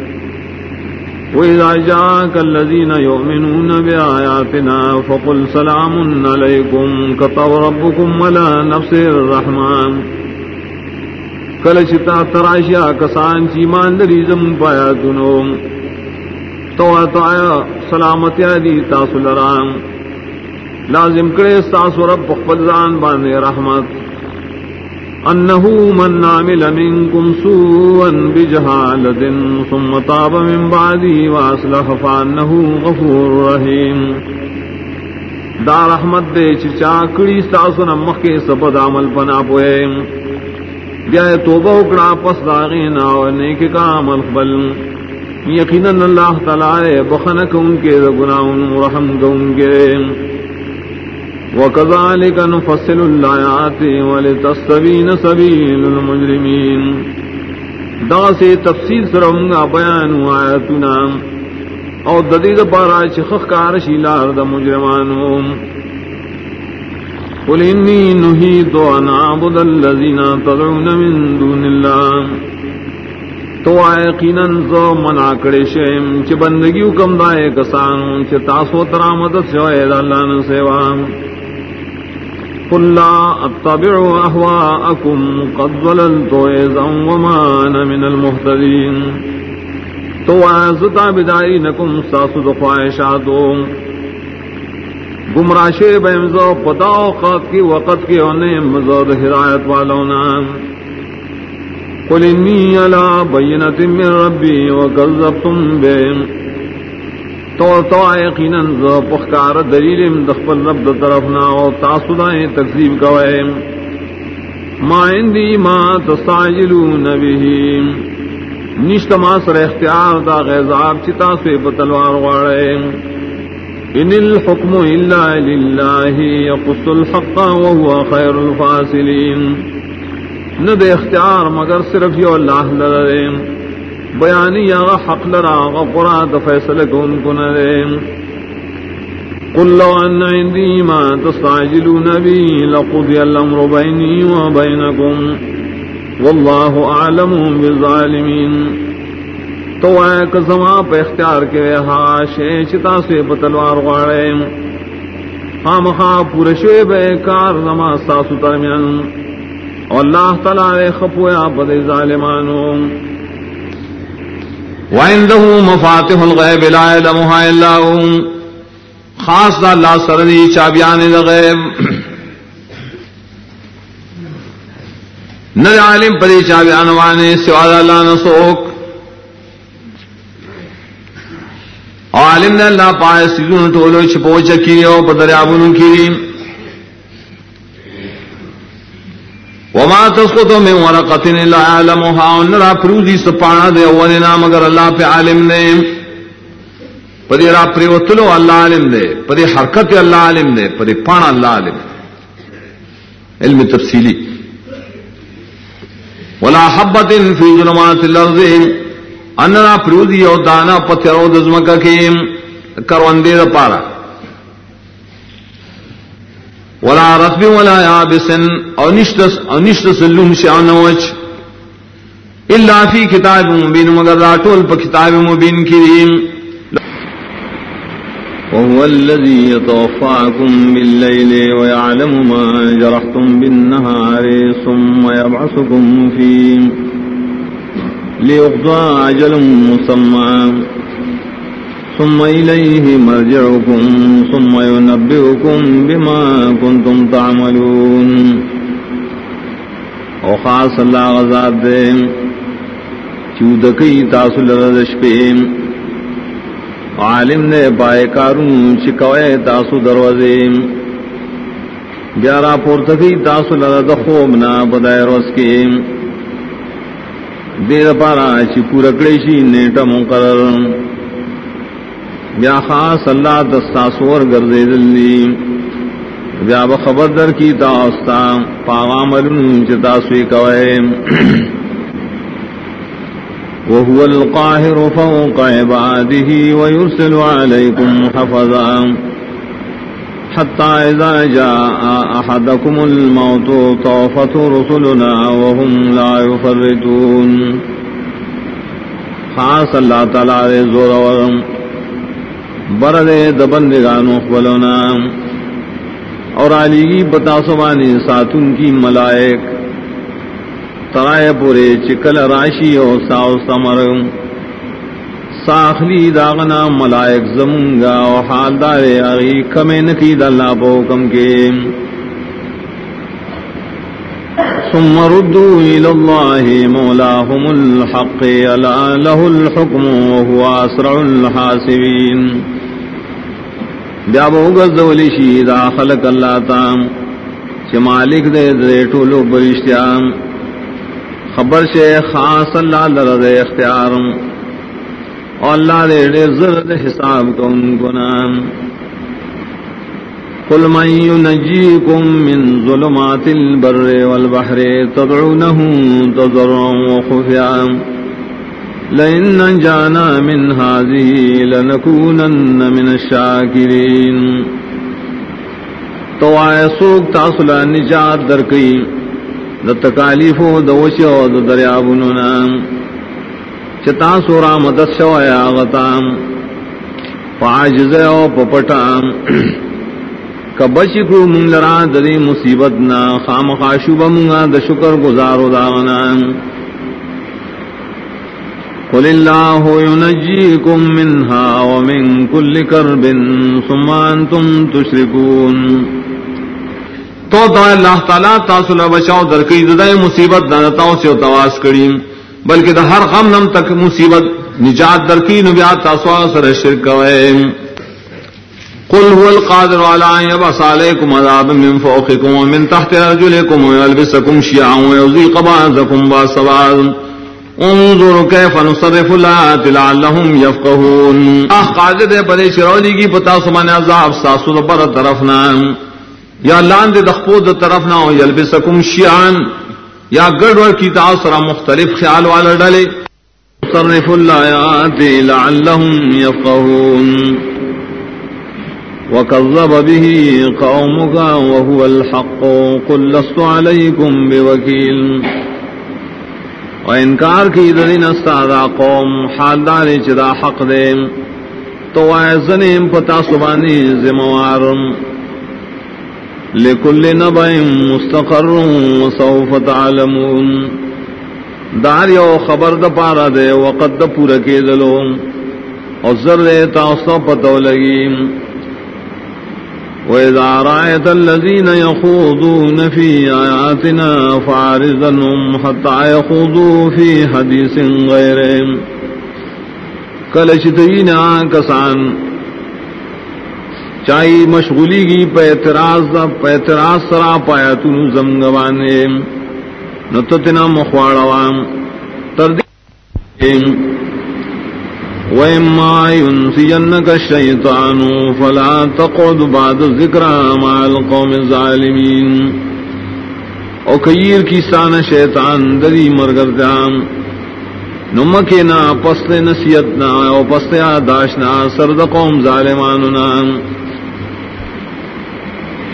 وإذا جاءك الذين يؤمنون بآياتنا فقل سلام عليكم كطب ربكم ولا نفس الرحمن کل چتا تراشیا کسان چی مان دریزم پایا تنو تو آیا سلامتی دی تاسو لرام لازم کرے ساسو رب خپل ځان رحمت انه من عمل منكم سوءا بجهالة ثم تاب من بعده واصلح فانه غفور رحيم. دا رحمت دے چچا کڑی ساسو نمخ کے سپد عمل پنا پوئے. بیا توبہ اکڑا پس داغینا اور نیک کا عمل قبل. یقینا اللہ تعالی بخنک ان کے گناہوں رحم گون کے. وكذلك نفصل الآيات ولتستبين سبيل المجرمين۔ دا سے تفصیل سرونگا بیان آیتنا او ددید پارا چخخ کارشی لار دا مجرمانو قل انی نهیت ان اعبد الذین تدعون من دون اللہ۔ تو یقینا زو منع کڑے شیم چ بندگیو کم دائے کسان چ تاسو ترا مدد شوئے اللہ نے سیوا قل لا اتبع اهواءكم قد ضللت اذا وما انا من المهتدين. تو ازتا بدائی نکم ساسد خواہشاتو گمراشے بہمزو پتا اوقات کی وقت کے ہونے مزود ہدایت والونا قل انی علا بینت من ربی وکذبتم بیم تو تو یقینا ز پخکار دلیل دخل رب د طرف نہ او تاسدائیں تکذیب کوئے ما عندي ما تستعجلون به. نشت ما سر اختیار دا غیظاب چتا سے بتلوار غاڑے ان الحكم الا لله يقص الحق وهو خير الفاصلين نہ دے اختیار مگر صرف یو اللہ لرے بیانی آغا حق لرا آغا قرآن فیصل کن کن کنرین قل لو ان عندي ما تستعجلون به لقضي الامر بيني وبينكم والله اعلم بالظالمين۔ تو اے کزما پہ اختیار کے ہا شے چتا سے بتلوار غاڑے ہم ہاں خا پورے بے کار نما ساسو درمیان اللہ تعالی خفوا بد ظالمانوں۔ وعنده مفاتح الغيب لا يعلمها الا هو. خاص دا اللہ سردی چابیان الغیب نہ عالم پری چابیان وانے، سوا اللہ نسوک عالم نے اللہ پائے سیدون ٹولو چھپو چکی او بدریابن کی وما تسقط من ورقه الا يعلمها. ونرا پروزی سپانا دے اولنا مگر اللہ پہ عالم نے. پدی را پریوتلو اللہ عالم دے. پدی حرکت اللہ عالم دے. پدی پانا اللہ عالم دے. علم تفصیلی. ولا حبت فی ظلمات الارض. انرا پروزی او دانا پتھرو دزمکا کیم کروندے دا پارا. ولا رتب ولا يابس. او نشتس او نشتس اللهم شانوچ الا في كتاب مبين، مگر راتول په کتاب مبين کریم وهو الذي يتوفاكم بالليل ويعلم ما جرحتم بالنهار ثم يبعثكم فيه. ليقضى عجل مسمى. ثم إليه مرجعكم، ثم ينبئكم بما كنتم تعملون. وخاص الله غزاد دين چودکی تاصل رشپیم عالم نے پائے کارون چکوئے تاسو دروازے. بیارا پورتکی تاسو لرد خوبنا بدائے روز کے. دیر پارا چی پورکڑیشی نیٹا مقرر. بیا خاص اللہ دستاسور گردے دلی بیا بخبر در کی تاستا پاغام علم چتاسوی کوئے. وهو القاهر فوق عباده ويرسل عليكم حفظا. حتى إذا جاء أحدكم الموت طوفت رسلنا وهم لا يفرطون خاص اللہ تعالی زور ورم. برد دبندگانو خبلونا. اور علی بتا سبانی ساتن کی ملائک ترائے پورے چکل راشی او ساو سمر. ساخلی داغنا ملائک زمونگا او حال دارے اغی کمی نکی دلنا پوکم کے. ثم ردوا الى الله مولاهم الحق، الا له الحكم وهو اسرع الحاسبين بیا بوگز دولی شی دا خلق اللہ تام چھ مالک دے دے ٹولو برشتیام خبر سے خاص اللہ لرد اختیار اور اللہ دے دیر زرد حساب کو ان قل من ينجيكم من ظلمات البر والبحر تدعونه تضرعا وخفيا. لئن نجانا من هذه لنكونن من الشاكرين. تو آئے سوک تاصلہ نجات درکی د تکالیف و د وشو د دریابونو نام چتا سورا مدد شو یا غتام پاجز او پپټام کبشی کو مون لرا د مصیبت نا. خام خاشوب مونږه د شکر گزارو داغنا قل الله ينجيكم منها ومن كل كرب ثم انتم تشركون. تو دا اللہ تعالیٰ تاسو له بچاو درکې د مصیبت دانتاو سے تواس کړي بلکې د هر غم نم تک مصیبت نجات درکې نو بیا تاسو سره شرک کوي قل هو القادر على ان يبعث عليكم عذابا من فوقكم ومن تحت ارجلكم ويلبسكم شيعا ويذيق بعضكم بعض. انظروا كيف نصرف الآيات لعلهم يفقهون اخ قادر دے بڑے شرولی کی پتا سمانے عذاب ساسو پر طرفنا یا لاند دخپو د طرف نہ یلب سکم شیان. یا گڑ کی تاثر مختلف خیال والا ڈلے. صرف الآیات لعلهم يفقهون وكذب به قومك وهو الحق، قل لست عليكم بوكيل وانکار کی دین استادا قوم حال دار چدا حق دے۔ تو ایزنیم پتا سبانی ذمہ لکل نبع مستقر وسوف تعلمون۔ دار یو خبر د پارا دے، وقت د پورا کے دلو اور زر دے تاسو پتو لگی وَإِذَا رَأَيْتَ الَّذِينَ يَخُوضُونَ فِي آيَاتِنَا فَأَعْرِضْ حَتَّى يَخُوضُوا فِي حَدِيثٍ غَيْرِهِ کل چتوین کسان چائی مشغولی کی پیتراز پیتراز سرا پایا تن زمگوانے نتنا مخواڑوام تردیم. وَإِمَّا يُنْسِيَنَّكَ الشَّيْطَانُ فَلَا تَقْعُدْ بَعْدَ الذِّكْرَى مَعَ الْقَوْمِ الظَّالِمِينَ۔ او کیر کی سان شیطان دری مرگردام نمکینا پست نصیتنا او پست آداشنا سرد قوم ظالماننا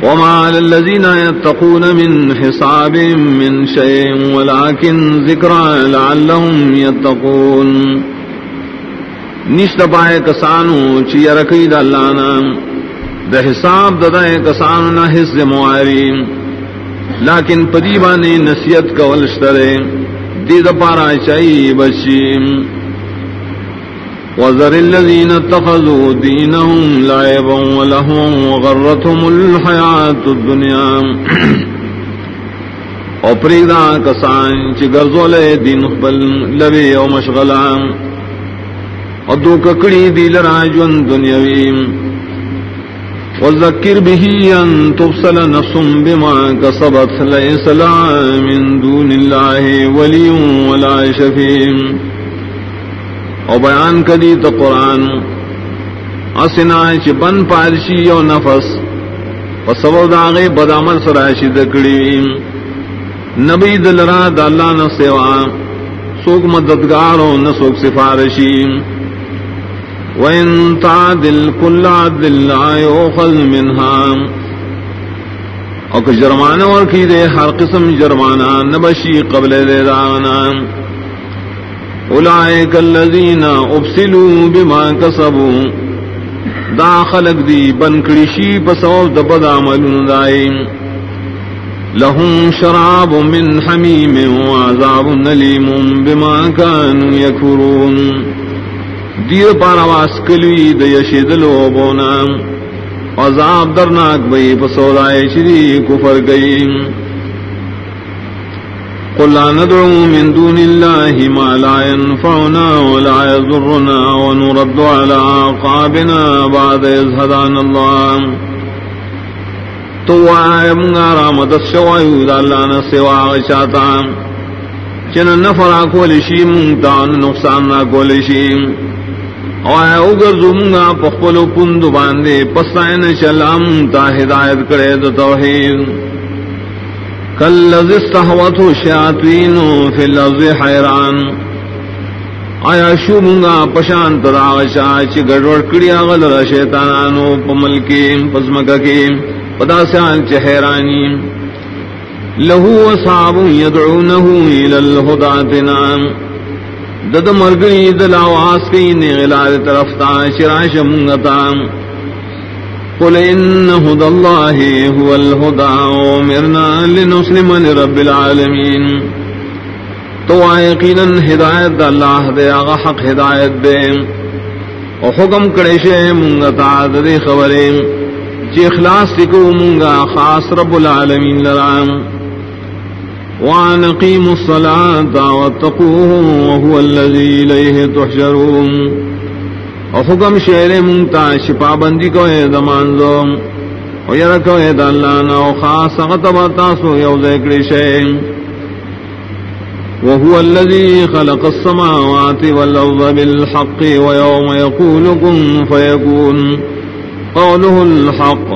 وما على الذين يتقون من حساب من شيء ولكن ذكرى لعلهم يتقون۔ نشت پائے کسانو چی رکی دا اللہ نام دا حساب ددائے کسانو نا حس مواری۔ لیکن پدیبانی نصیت کا ولشترے دی دا پارا چائی بچیم وذر الذين اتخذوا دينهم لعبا ولهوا وغرتهم الحياة الدنيا۔ او پریدا کسان چی گرزولے دین خبل لبی او مشغلان او دو ککڑی دی لراجون دنیاویم وذکر به ان تبصل نفس بما کسبت لیس لا من دون اللہ ولی ولا شفیم. او بیان کدی تو قرآن اسنا چ بن پارشی او نفس و سبو بدامل سراشی دکڑی. نبی دلرا دالا نہ سیوا سوک مددگار او نہ سوک سفارشی. وَإِن تَعْدِلْ كُلَّ عَدْلٍ لَا يُؤْخَذْ مِنْهَا. او کہ جرمانہ اور کی دے، ہر قسم جرمانہ نبشی قبل دے داغنا اولائک الذین ابسلوا بما کسبوا. دا خلق دی بنکڑی بنکڑشی پسوب دبد عملون دائیم لهم شراب من حمیم وعذاب نلیم بما كانوا يكفرون دیر پارا واسکلوی دا یشید لوبونا عذاب درناک بئی پسودائے شری کفر گئیم قل لا ندعو من دون الله ما لا ينفعنا ولا يضرنا ونرد على عقابنا بعد إذ هدانا الله تو آئے منگا رامدت شوائیو دا اللہ نا سوا غشاتا چن نفرا کولشی منگتان نقصان نا کولشی آئے اگر منگا پخپلو پندو باندے پسائن چلام تا ہدایت کرے دا توحید۔ کلذ استحوت شیاطین فی اللفظ حیران۔ آیا شو منگا پشانت راغشا چی گڑوڑ کڑی آغل را شیطانانو پملکی پزمککی پدا سیان چی حیرانی لہو اصحاب یدعونہو الالہداتنا دد مرگئی دلاواز کئی نغلال طرفتا شراش منگتا قل إن هدى الله هو الهدى ومرنا لنسلم لرب العالمين تو یقینا ہدایت اللہ دے، آغا حق ہدایت دے۔ او حکم کرے شے منگا تعاد دے خبریں۔ چی اخلاص تکو منگا، خاص رب العالمین لرام۔ وان قیموا الصلاة واتقوه وهو الذي إليه تحشرون۔ او حکم شیر منگتا شپا بندی کو اے دمان دو او یر کو اے غطب تاسو یو ذکر شیر وهو الذي خلق السماوات والأرض بالحق ويوم يقول كن فيكون قوله الحق،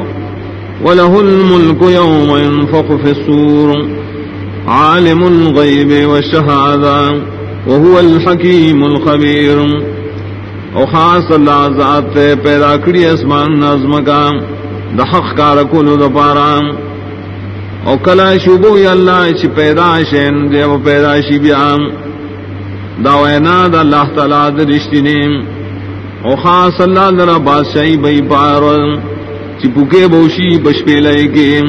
وله الملك يوم ينفق في السور عالم الغيب والشهادة، وهو الحكيم الخبير. او خاص اللہ ذات پیدا کری اسمان نظم کا دحق کار کلو دپارا او کلا شبو یا اللہ چی پیدا شین دے و پیدا شی بیام دا وینا دا اللہ تعالی دا رشتی نیم او خاص اللہ در بادشاہی بئی پار، چی پکے بوشی بش لیے کے.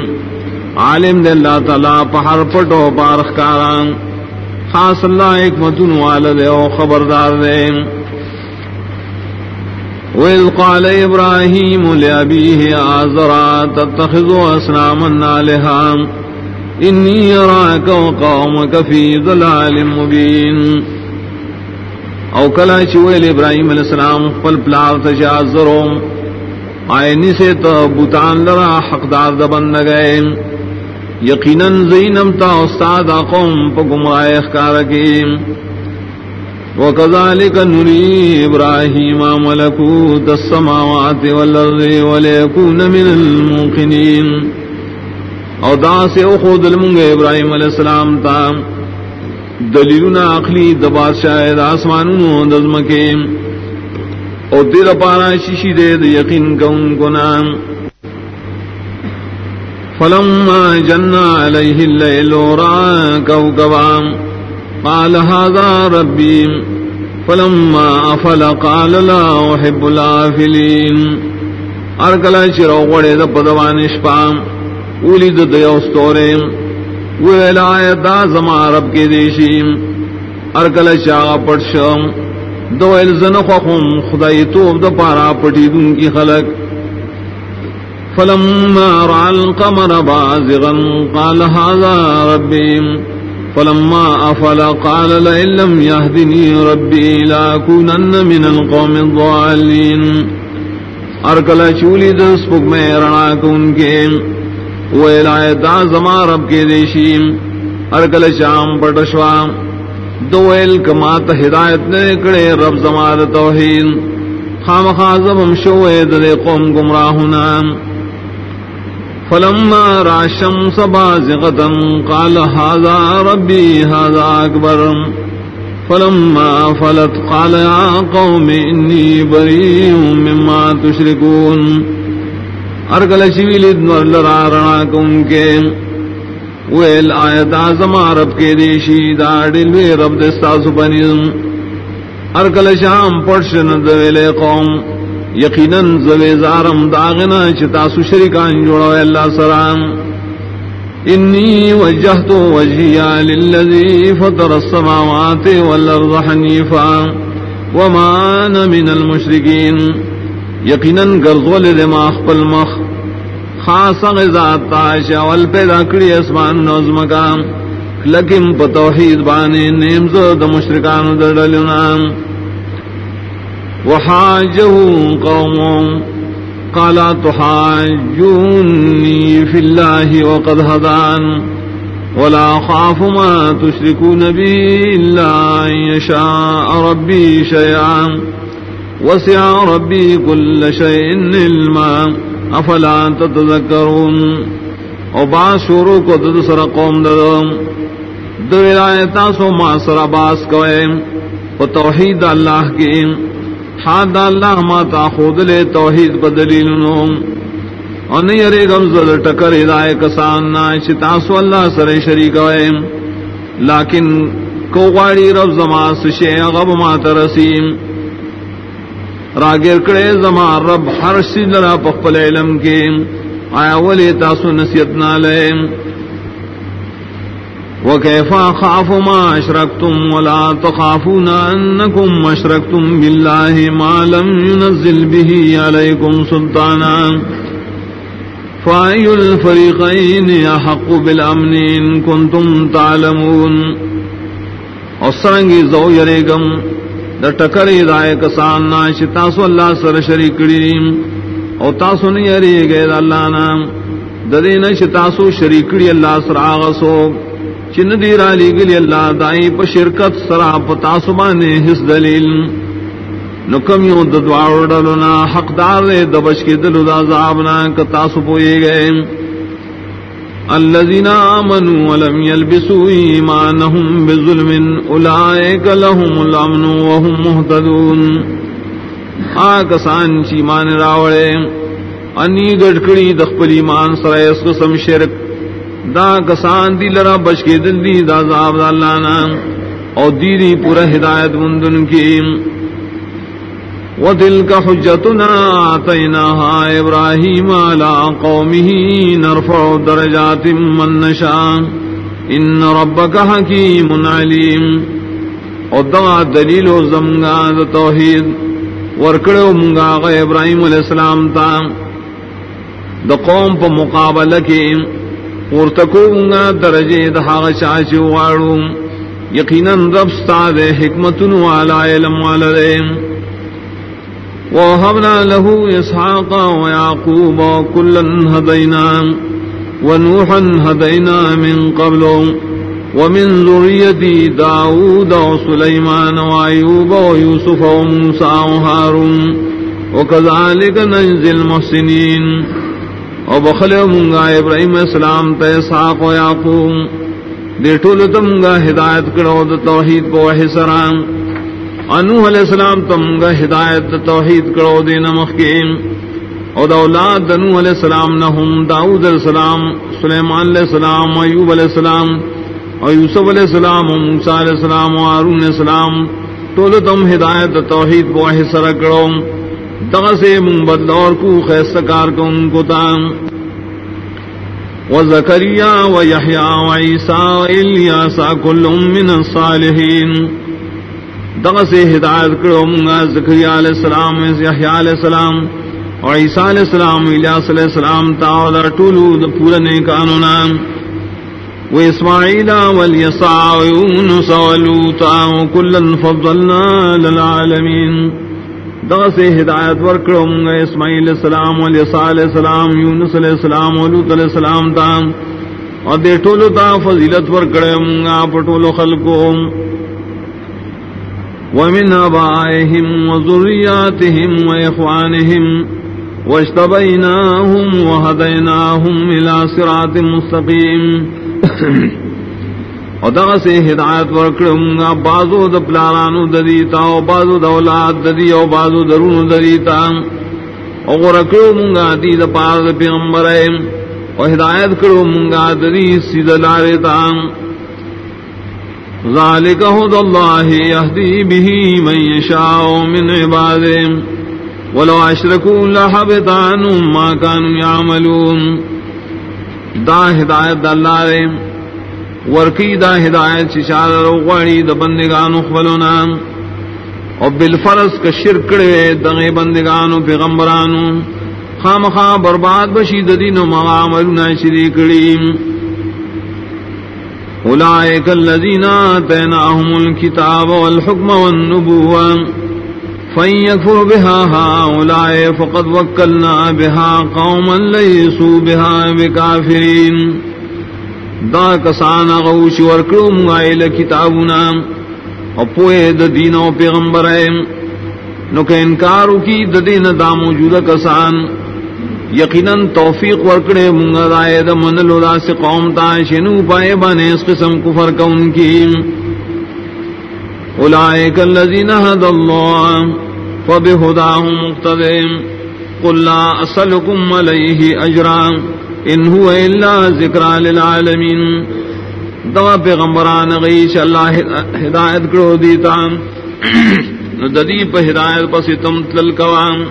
عالم دے اللہ تعالی پہر پٹو پارخ کاران. خاص اللہ ایک متن والد او خبردار دے. وإذ قال إبراهيم لأبيه آزرا تتخذ أسناما آلها. إني يراك وقومك في ظلال مبين. او کلا چویل ابراہیم علیہ السلام پل پلار تجازروں آئینی سے تو بوتان لرا حقدار دبن گئے یقیناً زینم تا استاد قوم پا گمراہ اخکار کی. وكذلك نري إبراهيم ملكوت السماوات والأرض وليكون من الموقنين او دا سے خود المنگ ابراہیم علیہ السلام تا دلیلنا اخلی دبا شاید آسمانونو دزم کے او دل پارا شیشی دے یقین کون کو نام. فلما جن عليه الليل رأى كوكبا قال هذا ربي فلما أفل قال لا أحب الآفلين أركلا شرو غڑے دا پدوان شپام اولی دا دیوستوریم ویلا دا زما رب کے دیشیم ارکل شاغ پٹشم دو الزن خوخم خدای توب دا پارا پٹی دن کی خلق فلما رأى القمر بازغا قال هذا ربي. فلما أفل قال لئن لم يهدني ربي لأكونن من القوم الضالين. ارکل چولی دس پک أركل شولي دسبك ميرنا كونكين وإلى دازما رب کے دیشیم أركل شام پٹشوام دویل کمات ہدایت نے کڑے رب زمان توحید خام خازم شوئے دے قوم گمراہنام فلما را الشمس بازغة قال هذا ربي هذا أكبر. فلما فلت قال يا قوم إني بريء مما تشركون. ارگل شویل ادنور لرا رنا کن کے ویل آیت آزم عرب کے دیشی داڑل وی رب دستا سپنیزم ارگل شام پرشن دویل قوم. یقیناً زوی زارم داغنا چتا سشرکان جوڑا اللہ سرام انی وجہت وجہیا للذی فطر السماوات والارض حنیفا وما انا من المشرکین. یقیناً گرزول دماغ پل مخ. خاص غزات تاشا والپیدا کری اسمان نوزمکام لکن پتوحید بانے نیمزو دا مشرکان در ڈلنام وحاجه قوم قال تحاجوني في الله وقد هدان ولا خاف ما تشركون به إلا أن يشاء ربي شيئا وسع ربي كل شيء علما أفلا تتذكرون وبعض شروع کو دسر قوم ددم دو ولایتا سو ما سر باس کوئے و توحید اللہ کی ہاں حاد اللہ ما تا خود لے توحید بدلیل اور نہیں ارے گم زل ٹکر ہدائے کسان نا چتاسو اللہ سر شریک وے لیکن کو غاڑی رب زما سشے غب ما ترسیم۔ راگیر کڑے زما رب ہر سی لرا پخپل علم کے۔ آیا ولی تاسو نصیت نہ لے وكيف أخاف ما أشركتم ولا تخافون أنكم أشركتم بالله ما لم ينزل به عليكم سلطانا فأي الفريقين يحق بالأمن إن كنتم تعلمون أصرنگی زو یریگم در ٹکر ہدایت کسان نا تاسو اللہ سر شریک کریم، او تاسو نہیں یریگے اللہ نام ددین تاسو شریک اللہ سر آغا آغسو چن دی را گلی اللہ دائی پا شرکت سرا پتا سبانے حس دلیل. نکم یوں ددوار ڈلنا حق دار دے دبش کے دل دا زعبنا کتا سپوئے گئے. الذين آمنوا ولم يلبسوا إيمانهم بظلم أولئك لهم الأمن وهم مهتدون. آکسان چی مان راوڑے، انی گڑکڑی دخپل ایمان سرائے اس قسم شرک دا کسان دی لرا بچ کے دل دی دا زاب دا اللہ نام او دی دی پورا ہدایت مندن کی۔ وَتِلْكَ حُجَّتُنَا آتَيْنَاهَا إِبْرَاهِيمَ عَلَىٰ قَوْمِهِ نَرْفَعُ دَرَجَاتٍ مَّن نَّشَاءُ۔ إِنَّ رَبَّكَ حَكِيمٌ عَلِيمٌ او دا دلیل و زمگا دا توحید۔ ورکڑو منگا غی ابراہیم علیہ السلام تا۔ دا قوم پا مقابلہ کی۔ پورتکوگا درجے دہاغ چاچی واڑو یقینا رب استاد حکمت والا علم والا دے. وهبنا له إسحاق ويعقوب كلا هدينا ونوحا هدينا من قبل ومن ذرية داود وسليمان وأيوب ويوسف وموسى وهارون وكذلك نجزي المحسنين او بخل منگا ابراہیم السلام تے ساق و یعقوب۔ دے ٹول تمگا ہدایت کرو د توحید کو حسرام انوح علیہ السلام تمگا ہدایت توحید کرو دے نمخ کے۔ او دا اولاد دنو علیہ السلام نہم داود علیہ السلام، سلیمان علیہ السلام، ایوب علیہ السلام، او یوسف علیہ السلام و موسیٰ علیہ السلام و عارون علیہ السلام۔ طول تم ہدایت توحید بواہ سرکڑوں دغ سے من بدلور کو خیستکار کو ان کو تام وزكريا ويحيى وعيسى وإلياسا كل من الصالحين دغ سے ہدایت کرو منگا زکریا علیہ السلام یحییٰ علیہ السلام اور عیسیٰ علیہ السلام، الیاس علیہ السلام، تعالی طولو پورا نیکانو نام و اسماعیل والیسع و یونس و لوطا و کلن فضلنا للعالمین. دغ ہدایت ورکڑو منگا اسماعیل السلام والیسع علیہ السلام، یونس علیہ السلام و علیہ السلام تا اور دے ٹولو تا فضیلت ورکڑے منگا پٹولو خلقو۔ ومن آبائهم وذرياتهم وإخوانهم واجتبيناهم وهديناهم إلى صراط مستقيم ودغ سے ہدایت ورکڑوں گا بازو د پلارانو ددیتا او بازو د اولاد ددی او بازو درونو ددیتا او ورکڑوں منگا دی د پار د پیغمبر او ہدایت کرو منگا ددی سید لارتا ذالک هدى الله يهدي به من يشاء من عباده ولو اشركوا لحبط عنهم ما كانوا يعملون دا ہدایت اللہ رحم ورکی دا ہدایت ششار روغوانی دا بندگانو خبلونا. او بالفرس کا شرکڑے دغی بندگانو پیغمبرانو. خام خام برباد بشید دینو مغاملونا شریکڑیم اولائک اللذین آتیناہم الكتاب والحکم والنبوہ. فَإِن يَكْفُرْ بِهَا هَؤُلَاءِ فَقَدْ وَكَّلْنَا بِهَا قَوْمًا لَيْسُوا بِهَا بِكَافِرِينَ دا کسان غوش ورکڑو مغائل کتابنا او پوئے دا دین و پیغمبر ہے نو کہ انکارو کی دا دین دا موجود کسان. یقیناً توفیق ورکڑے منگا دائے دا منلو دا سے قوم تا شنو پائے بانے اس قسم کفر کون کی اولائک اللذین حد اللہ فبہداہم مقتدیم قل لا اسلکم علیہ اجرام ان هو الا ذکر للعالمین. دوا پیغمبران غیش اللہ ہدایت کرو دیتا. نو ددی پہ ہدایت پس تم تلل کوام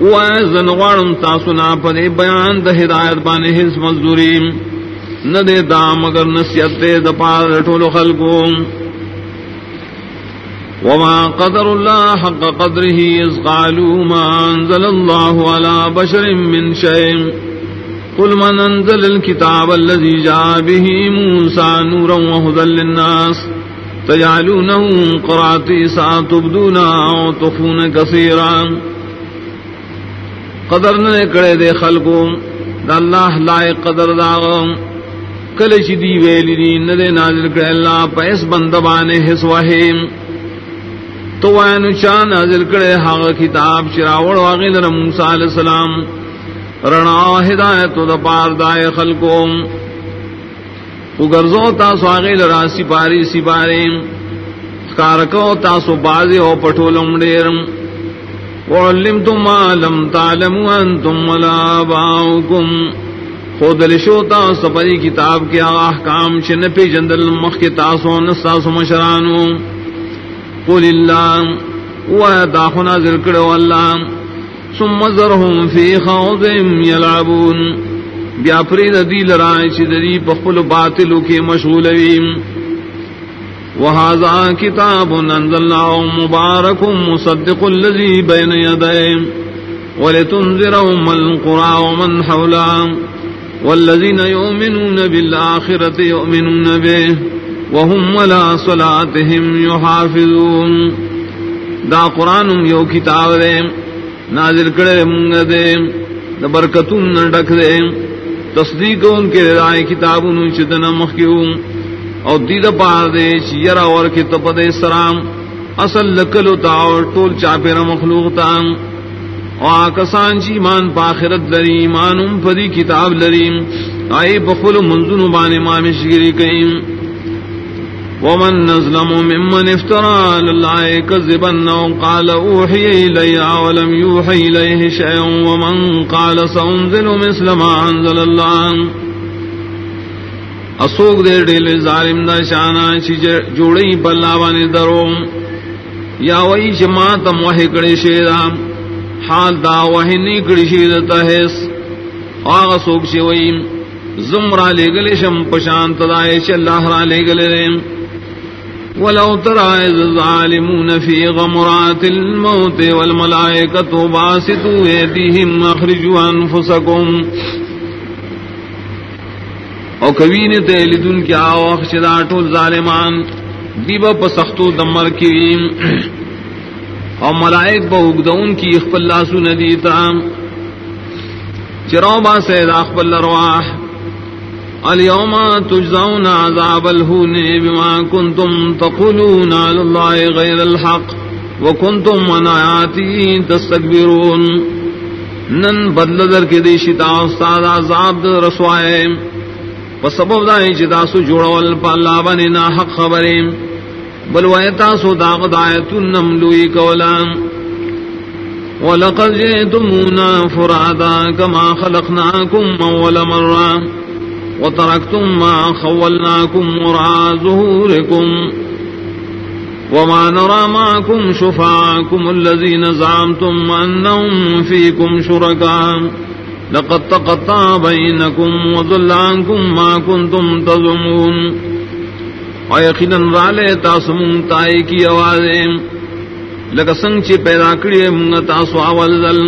او ایزن غارم تاسونا پدے بیان دا ہدایت بانے حس مزدوری. نہ دے دا مگر نسیت دے دا پار رٹول خلقو. وما قدر الله حق قدره إذ قالوا ما أنزل الله على بشر من شيء قل من انزل الكتاب الذي جاء به موسى نورا وهدى للناس تجعلونه قراتيسا تبدونا وتخفون كثيرا. قدر نے کڑے دے خلقو، دا اللہ لائق قدر داغم کلچ دی ویلی دی ندے نازل کرے اللہ پیس بندبانے حس وحیم. تو وینو چاہ نازل کرے حق کتاب چراوڑ واغی در موسیٰ علیہ السلام. رنا ہدایت دا پار دائے خلقوں اگرزو تاسو آگے لرا سپاری سپاری کارکو تاسو بازی او پٹو لمڈیرم وعلمتم ما لم تعلموا انتم ولا باؤکم۔ خود لشو تاسو پری کتاب کے احکام چن پی جندل مخ کے تاسو نستاسو مشرانو۔ قل اللہ، وہ داخنا ذکر اللہ۔ ثم ذرهم في خوضهم يلعبون. بیا پرید دی لرائے چی دری پخپل باطلو کے مشغولویم وهذا كتاب أنزلناه مبارك مصدق الذي بين يديه. ولتنذر أم القرى ومن حولها. والذين يؤمنون بالآخرة يؤمنون به. وهم ولا صلاتهم يحافظون. دا قرآن يو كتاب دیم نازل کرے منگ دے، دا برکتون ڈک دے۔ تصدیق ان کے رائے کتاب ان چتنا مخیو دید پار دے چیرا اور کے تپد سرام۔ اصل لکلو تا اور ٹول چاپیرا مخلوق تا۔ او آکسان چی ایمان پاخرت لری ایمان ام پدی کتاب لری۔ آئی بخل منزن بان مامش گری کئیم ومن نظلم ممن افترى على الله كذبا وقال أوحي إلي ولم يوحي إليه شيء ومن قال سأنزل مثل ما أنزل الله اسوک دے ڈیل ظالم دا شانا چی جوڑی پلا بانی درو یا وئی چما تم وحی کڑی شیدا حال دا وحی نی کڑی شید تحس آغا سوک چی وئی زمرا لے گلے شم پشانت دائے چی اللہ را لے گلے ریم ولو ترى إذ الظالمون في غمرات الموت والملائكة باسطوا يديهم أخرجوا أنفسكم. او کبھی نے تے لدن کیا وقت ټول ظالمان دیبا په سختو دمر کې او ملائک به وګدون کی خپل لاسو ندی تا چرو با سید خپل ارواح اليوم تجزون عذاب الهون بما كنتم تقولون على الله غير الحق وكنتم من آياته تستكبرون. نن بدل در کے دی شتا استاد عذاب رسوائے. پسبب دائیں چی تاسو جوڑول پا اللہ بنی نا حق خبریں. بلوائے تاسو داغ دایت النملوی کولام ولقد جئتمونا فرادا كما خلقناكم اول مرة. وتركتم ما خولناكم وراء ظهوركم وما نرى معكم شفاعكم الذين زعمتم أنهم فيكم شركاء لقد تقطع بينكم وضل عنكم ما كنتم تظمون ويقنا رالي تاسمون تائكي آوازين لك سنچ پیدا کریے منگا تاسو اول ذل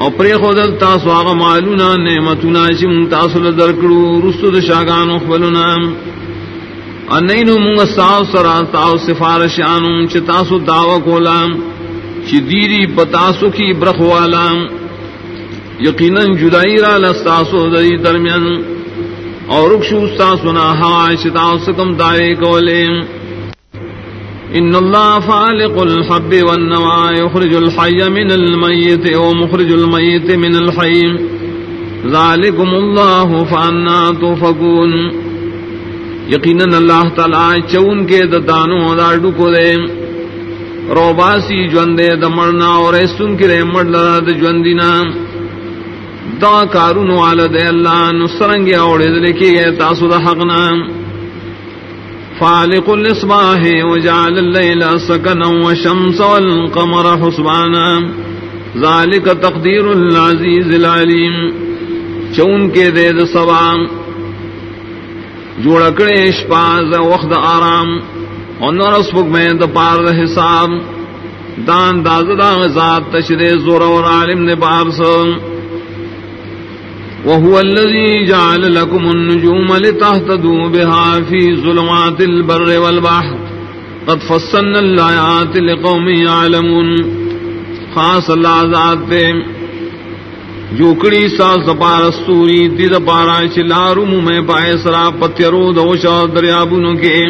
او پری خودل تاسو آغا معلونا نعمتنا چی منگ تاسو لدر کرو رسو دا شاگان اخبلنا انینو منگا ساو سرا تاو سفارشانو چی تاسو دعوی کولا چی دیری پتاسو کی برخوالا یقیناً جدائی را لستاسو دری درمیان. اور رکشو استاسو نا ہوا شتاسو کم دائے کولے ان اللہ فالق الحب والنوى، يخرج الحي من الميت ومخرج الميت من الحي. ذلكم الله فانا تفكون یقینا اللہ تعالی چون کے دانو دا ڈکو دے. روباسی جوندے دمرنا اور ایسن کے مڑ لرا د جوندینا دا کارون والا دے اللہ نسرنگ اوڑے دلے کی گئے تاسو دا حقنا. فالق الاسباح وجعل الليل سكنا والشمس والقمر حسبانا. ذلك تقدير العزيز العليم. چون کے دے د سبا جوڑ کڑے شپاز وقت آرام. اور نرس بک میں د پار حساب. دان دازدان ذات تشرے زور اور عالم نے پار سن وهو الذي جعل لكم النجوم لتهتدوا بها في ظلمات البر والبحر. قد فصلنا الآيات لقوم يعلمون. خاص اللہ ذات دے. جو کڑی سا سپار استوری تی دپارا چلارو میں پائے سرا پتیرو دوشا دریابونو کے.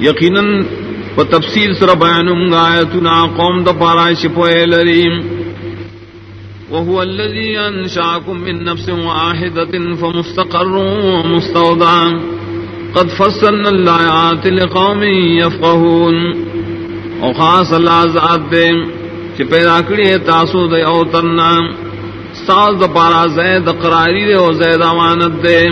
یقیناً و تفصیل سر بیانم گایتنا قوم دپارا شپوئے لریم. وهو الذي أنشاكم من نفس واحدة فمستقر ومستودع. قد فصلنا الآيات لقوم يفقهون. وخاص الله ذات دے کہ پیدا کریے تاسو دے او ترنا. ساز دا پارا زید قراری دے او زید امانت دے.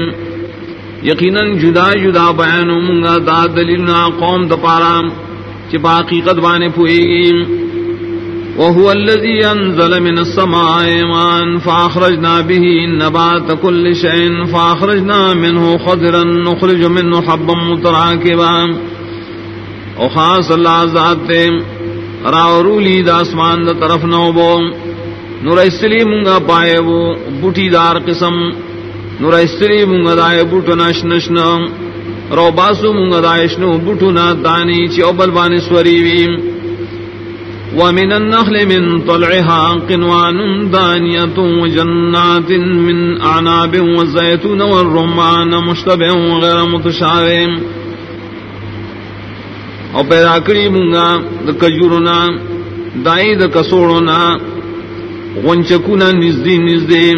یقیناً جدا جدا بیانو منگا دا دلیلنا قوم دا پارا. کہ باقی قد بانے پوئی وهو الذي أنزل من السماء ماء فأخرجنا به نبات كل شيء فأخرجنا منه خضرا نخرج منه حبا متراكبا. وخاص الله ذات راورولی دا اسمان دا طرف نوبو نور اسلی منگا پائے وہ بوٹی دار قسم. نور اسلی منگا دائے بوٹو نش نشن رو باسو منگا دائشنو بوٹو نا دانی چی اوبل بانی سوری ویم. ومن النخل من طلعها قنوان دانية وجنات من أعناب والزيتون والرمان مشتبه وغير متشابه. او پیدا کری مونگا د کجورنا دائی د کسوڑنا غنچکونا نزدی نزدی.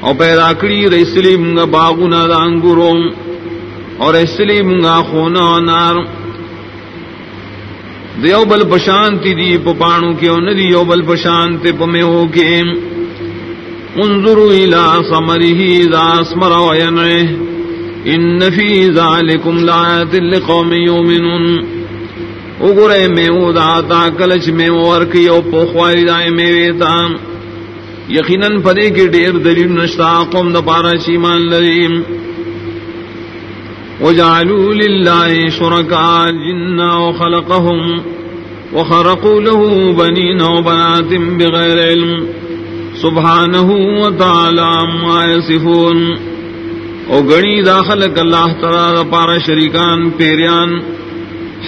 او پیدا کری ریسلی مونگا باغونا دا انگورو. اور اس لیے منگا خونا نار. دیو بل پشانتی دی پانو کے ندیو بل پشانت پمے ہو کے۔ انظروا الى ثمره ذا اسمر وينعه ان في ذلكم لآيات لقوم يؤمنون اگرے میں او داتا کلچ میں ورکی او پوخوائی دائے میں ویتا یقیناً پدے کے دیر دلیل نشتا، قوم دا پارا شیمان لریم۔ وجعلوا لله شركاء الجن وخلقهم وخرقوا له بنين وبنات بغير علم سبحانه وتعالى ما يصفون. او گنی داخل اللہ تعالی دا پارا شریکان، پیریان،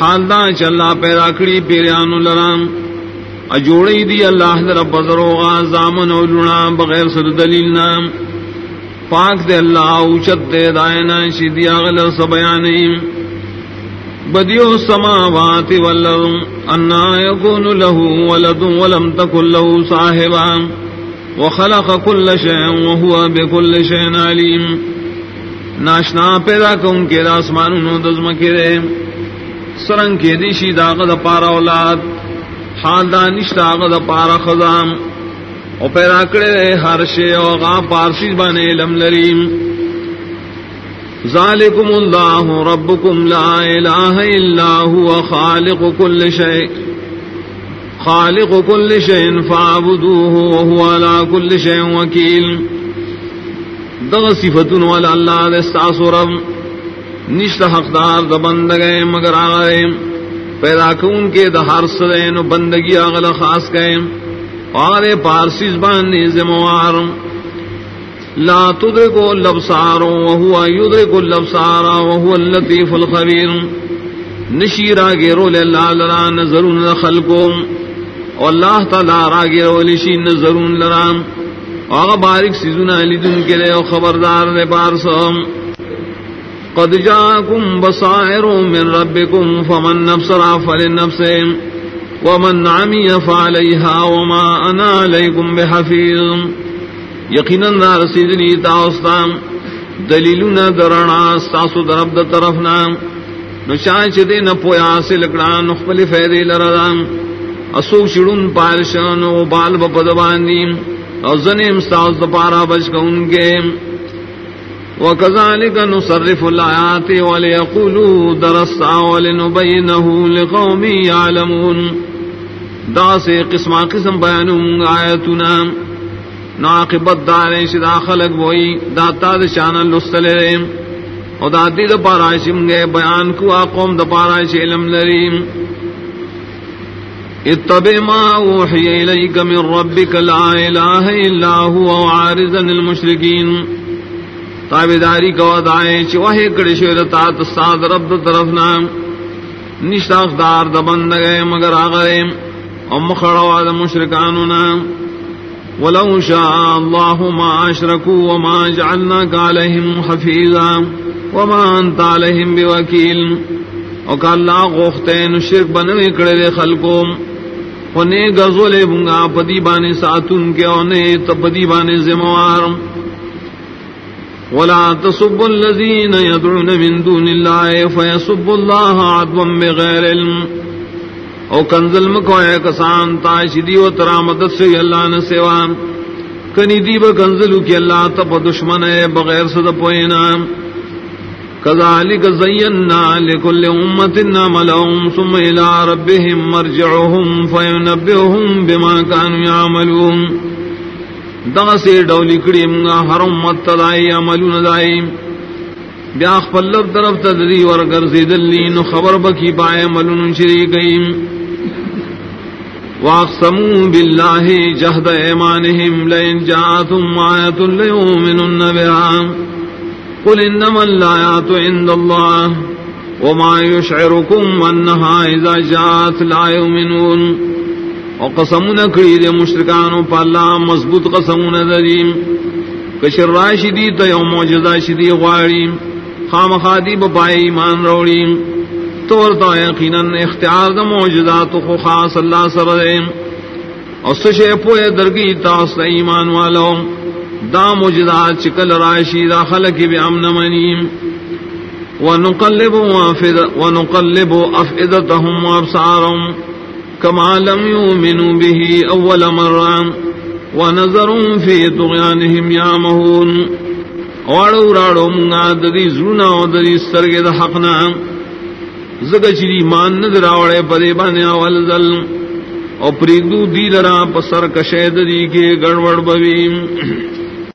حال دا چلا پیدا کڑی پیریان لرام اجوڑی دی اللہ در بزروغا زامن و لنا بغیر سر دلیل نام. پاک دے اللہ اوچت دے دائنا شدی اغل سبیانی بدیو السماوات والارض انا یکون له ولد ولم تکن له صاحبا. وخلق كل شيء وهو بكل شيء عليم ناشنا پیدا کون کے آسمان نو دزم کرے سرنگ کے دیشی داغ د پارا اولاد. حال دانش داغ د پارا خزام. او پیدا کرے ہر شے او غا پارسی بنے لم لریم. ذالکم اللہ ربکم لا الہ الا هو خالق كل شيء خالق كل شيء فاعبدوه وهو على كل شيء وكيل دغ صفتن والا اللہ دستاس رب. نشت حقدار دا بندگے مگر آگئے پیدا کون کے دا ہر سدین بندگی اغلا خاص گئے پارے پارسی زبان زموار. لا تدرک الابصار وهو يدرك الابصار وهو اللطيف الخبير نشیرا گیرو اللہ لرا نظرون خلقم واللہ تعالی را گیرو لشی نظرون لرا. آغا بارک سیزونا لدن کے لیے خبردار دے پارسم قد جاکم بصائر من ربکم فمن نفسر فلنفسهم ومن عمی فعلیها وما انا علیکم بحفیظ یقینا دا رسیدنی تاوستان دلیلنا درنا استاسو درب دا طرفنا نشان دے نپویا سے لکڑا نخبل فیدی لردان اسو شڑن پارشان و بال بپدباندیم او زنیم استاس دا پارا بچ کون کے وكذلك نصرف الآيات وليقولوا درستا ولنبينه لقوم يعلمون دا سے قسم قسم بیان آیتنا۔ ناقبت دارے شدا خلق وہی داتا دشان لستلے او دا دی دا پاراشم گے بیان کو قوم دا پاراش علم لریم اتبع ما اوحی الیک من ربک لا الہ الا هو وعارضا المشرکین تابداری کو دائیں چوہے کڑی شویر تا تستاد رب دا طرفنا نشتاق دار دا بندگے مگر آغریم ام خڑوا دا مشرکاننا ولو شاء الله ما اشركوا وما جعلناك عليهم حفيظا وما انت عليهم بوكيل وقال الله غختين شرک بنوي کڑے دے خلقوں ونے گزولے بنگا پدی بانے ساتون کے اونے تپدی بانے ذمہوار ولا تصب الذين يدعون من دون الله فيصب الله عدوا بغير علم. او کنزل مکوئے کسان تاشدی و ترامدت سے اللہ نے سیوان کنی دی با کنزلو کی اللہ تپ دشمن ہے، بغیر صد پوئینا کذالک زیننا لکل امت ناملہم ثم الى ربهم مرجعهم فینبئهم بما كانوا يعملون دا سے ڈولی کڑی منگا ہر امت تدائی عملون دائی بیاخ پلب طرف تدری ورگر زیدلین خبر بکی پائے عملون شریکیم واقسموا بالله جهد ايمانهم لئن جاءتهم آية ليؤمنن بها. قل انما الآيات عند الله وما يشعركم انها اذا جاءت لا يؤمنون وقسمنا كريد مشركان فالله مضبوط قسمنا ذريم کشر راشدی تو یوم معجزہ شدی غواری خام خادی بپائی ایمان روڑیم طور تا یقینا اختیار دا معجزات خو خاص اللہ سر دے اور سشے پوئے درگی تاس ایمان والو. دا معجزات چکل راشی دا خلق بھی امن منیم ونقلب ونقلب أفئدتهم وأبصارهم كما لم يؤمنوا به أول مرة ونظرهم في طغيانهم يعمهون. واڑو راڑو منگا دری زرونا و دری سترگ دا حقنا. زگا چلی مان ندر آوڑے پدے بانے آوال ذل او پریدو دی لرا پسر کشید دی کے گڑوڑ بویم.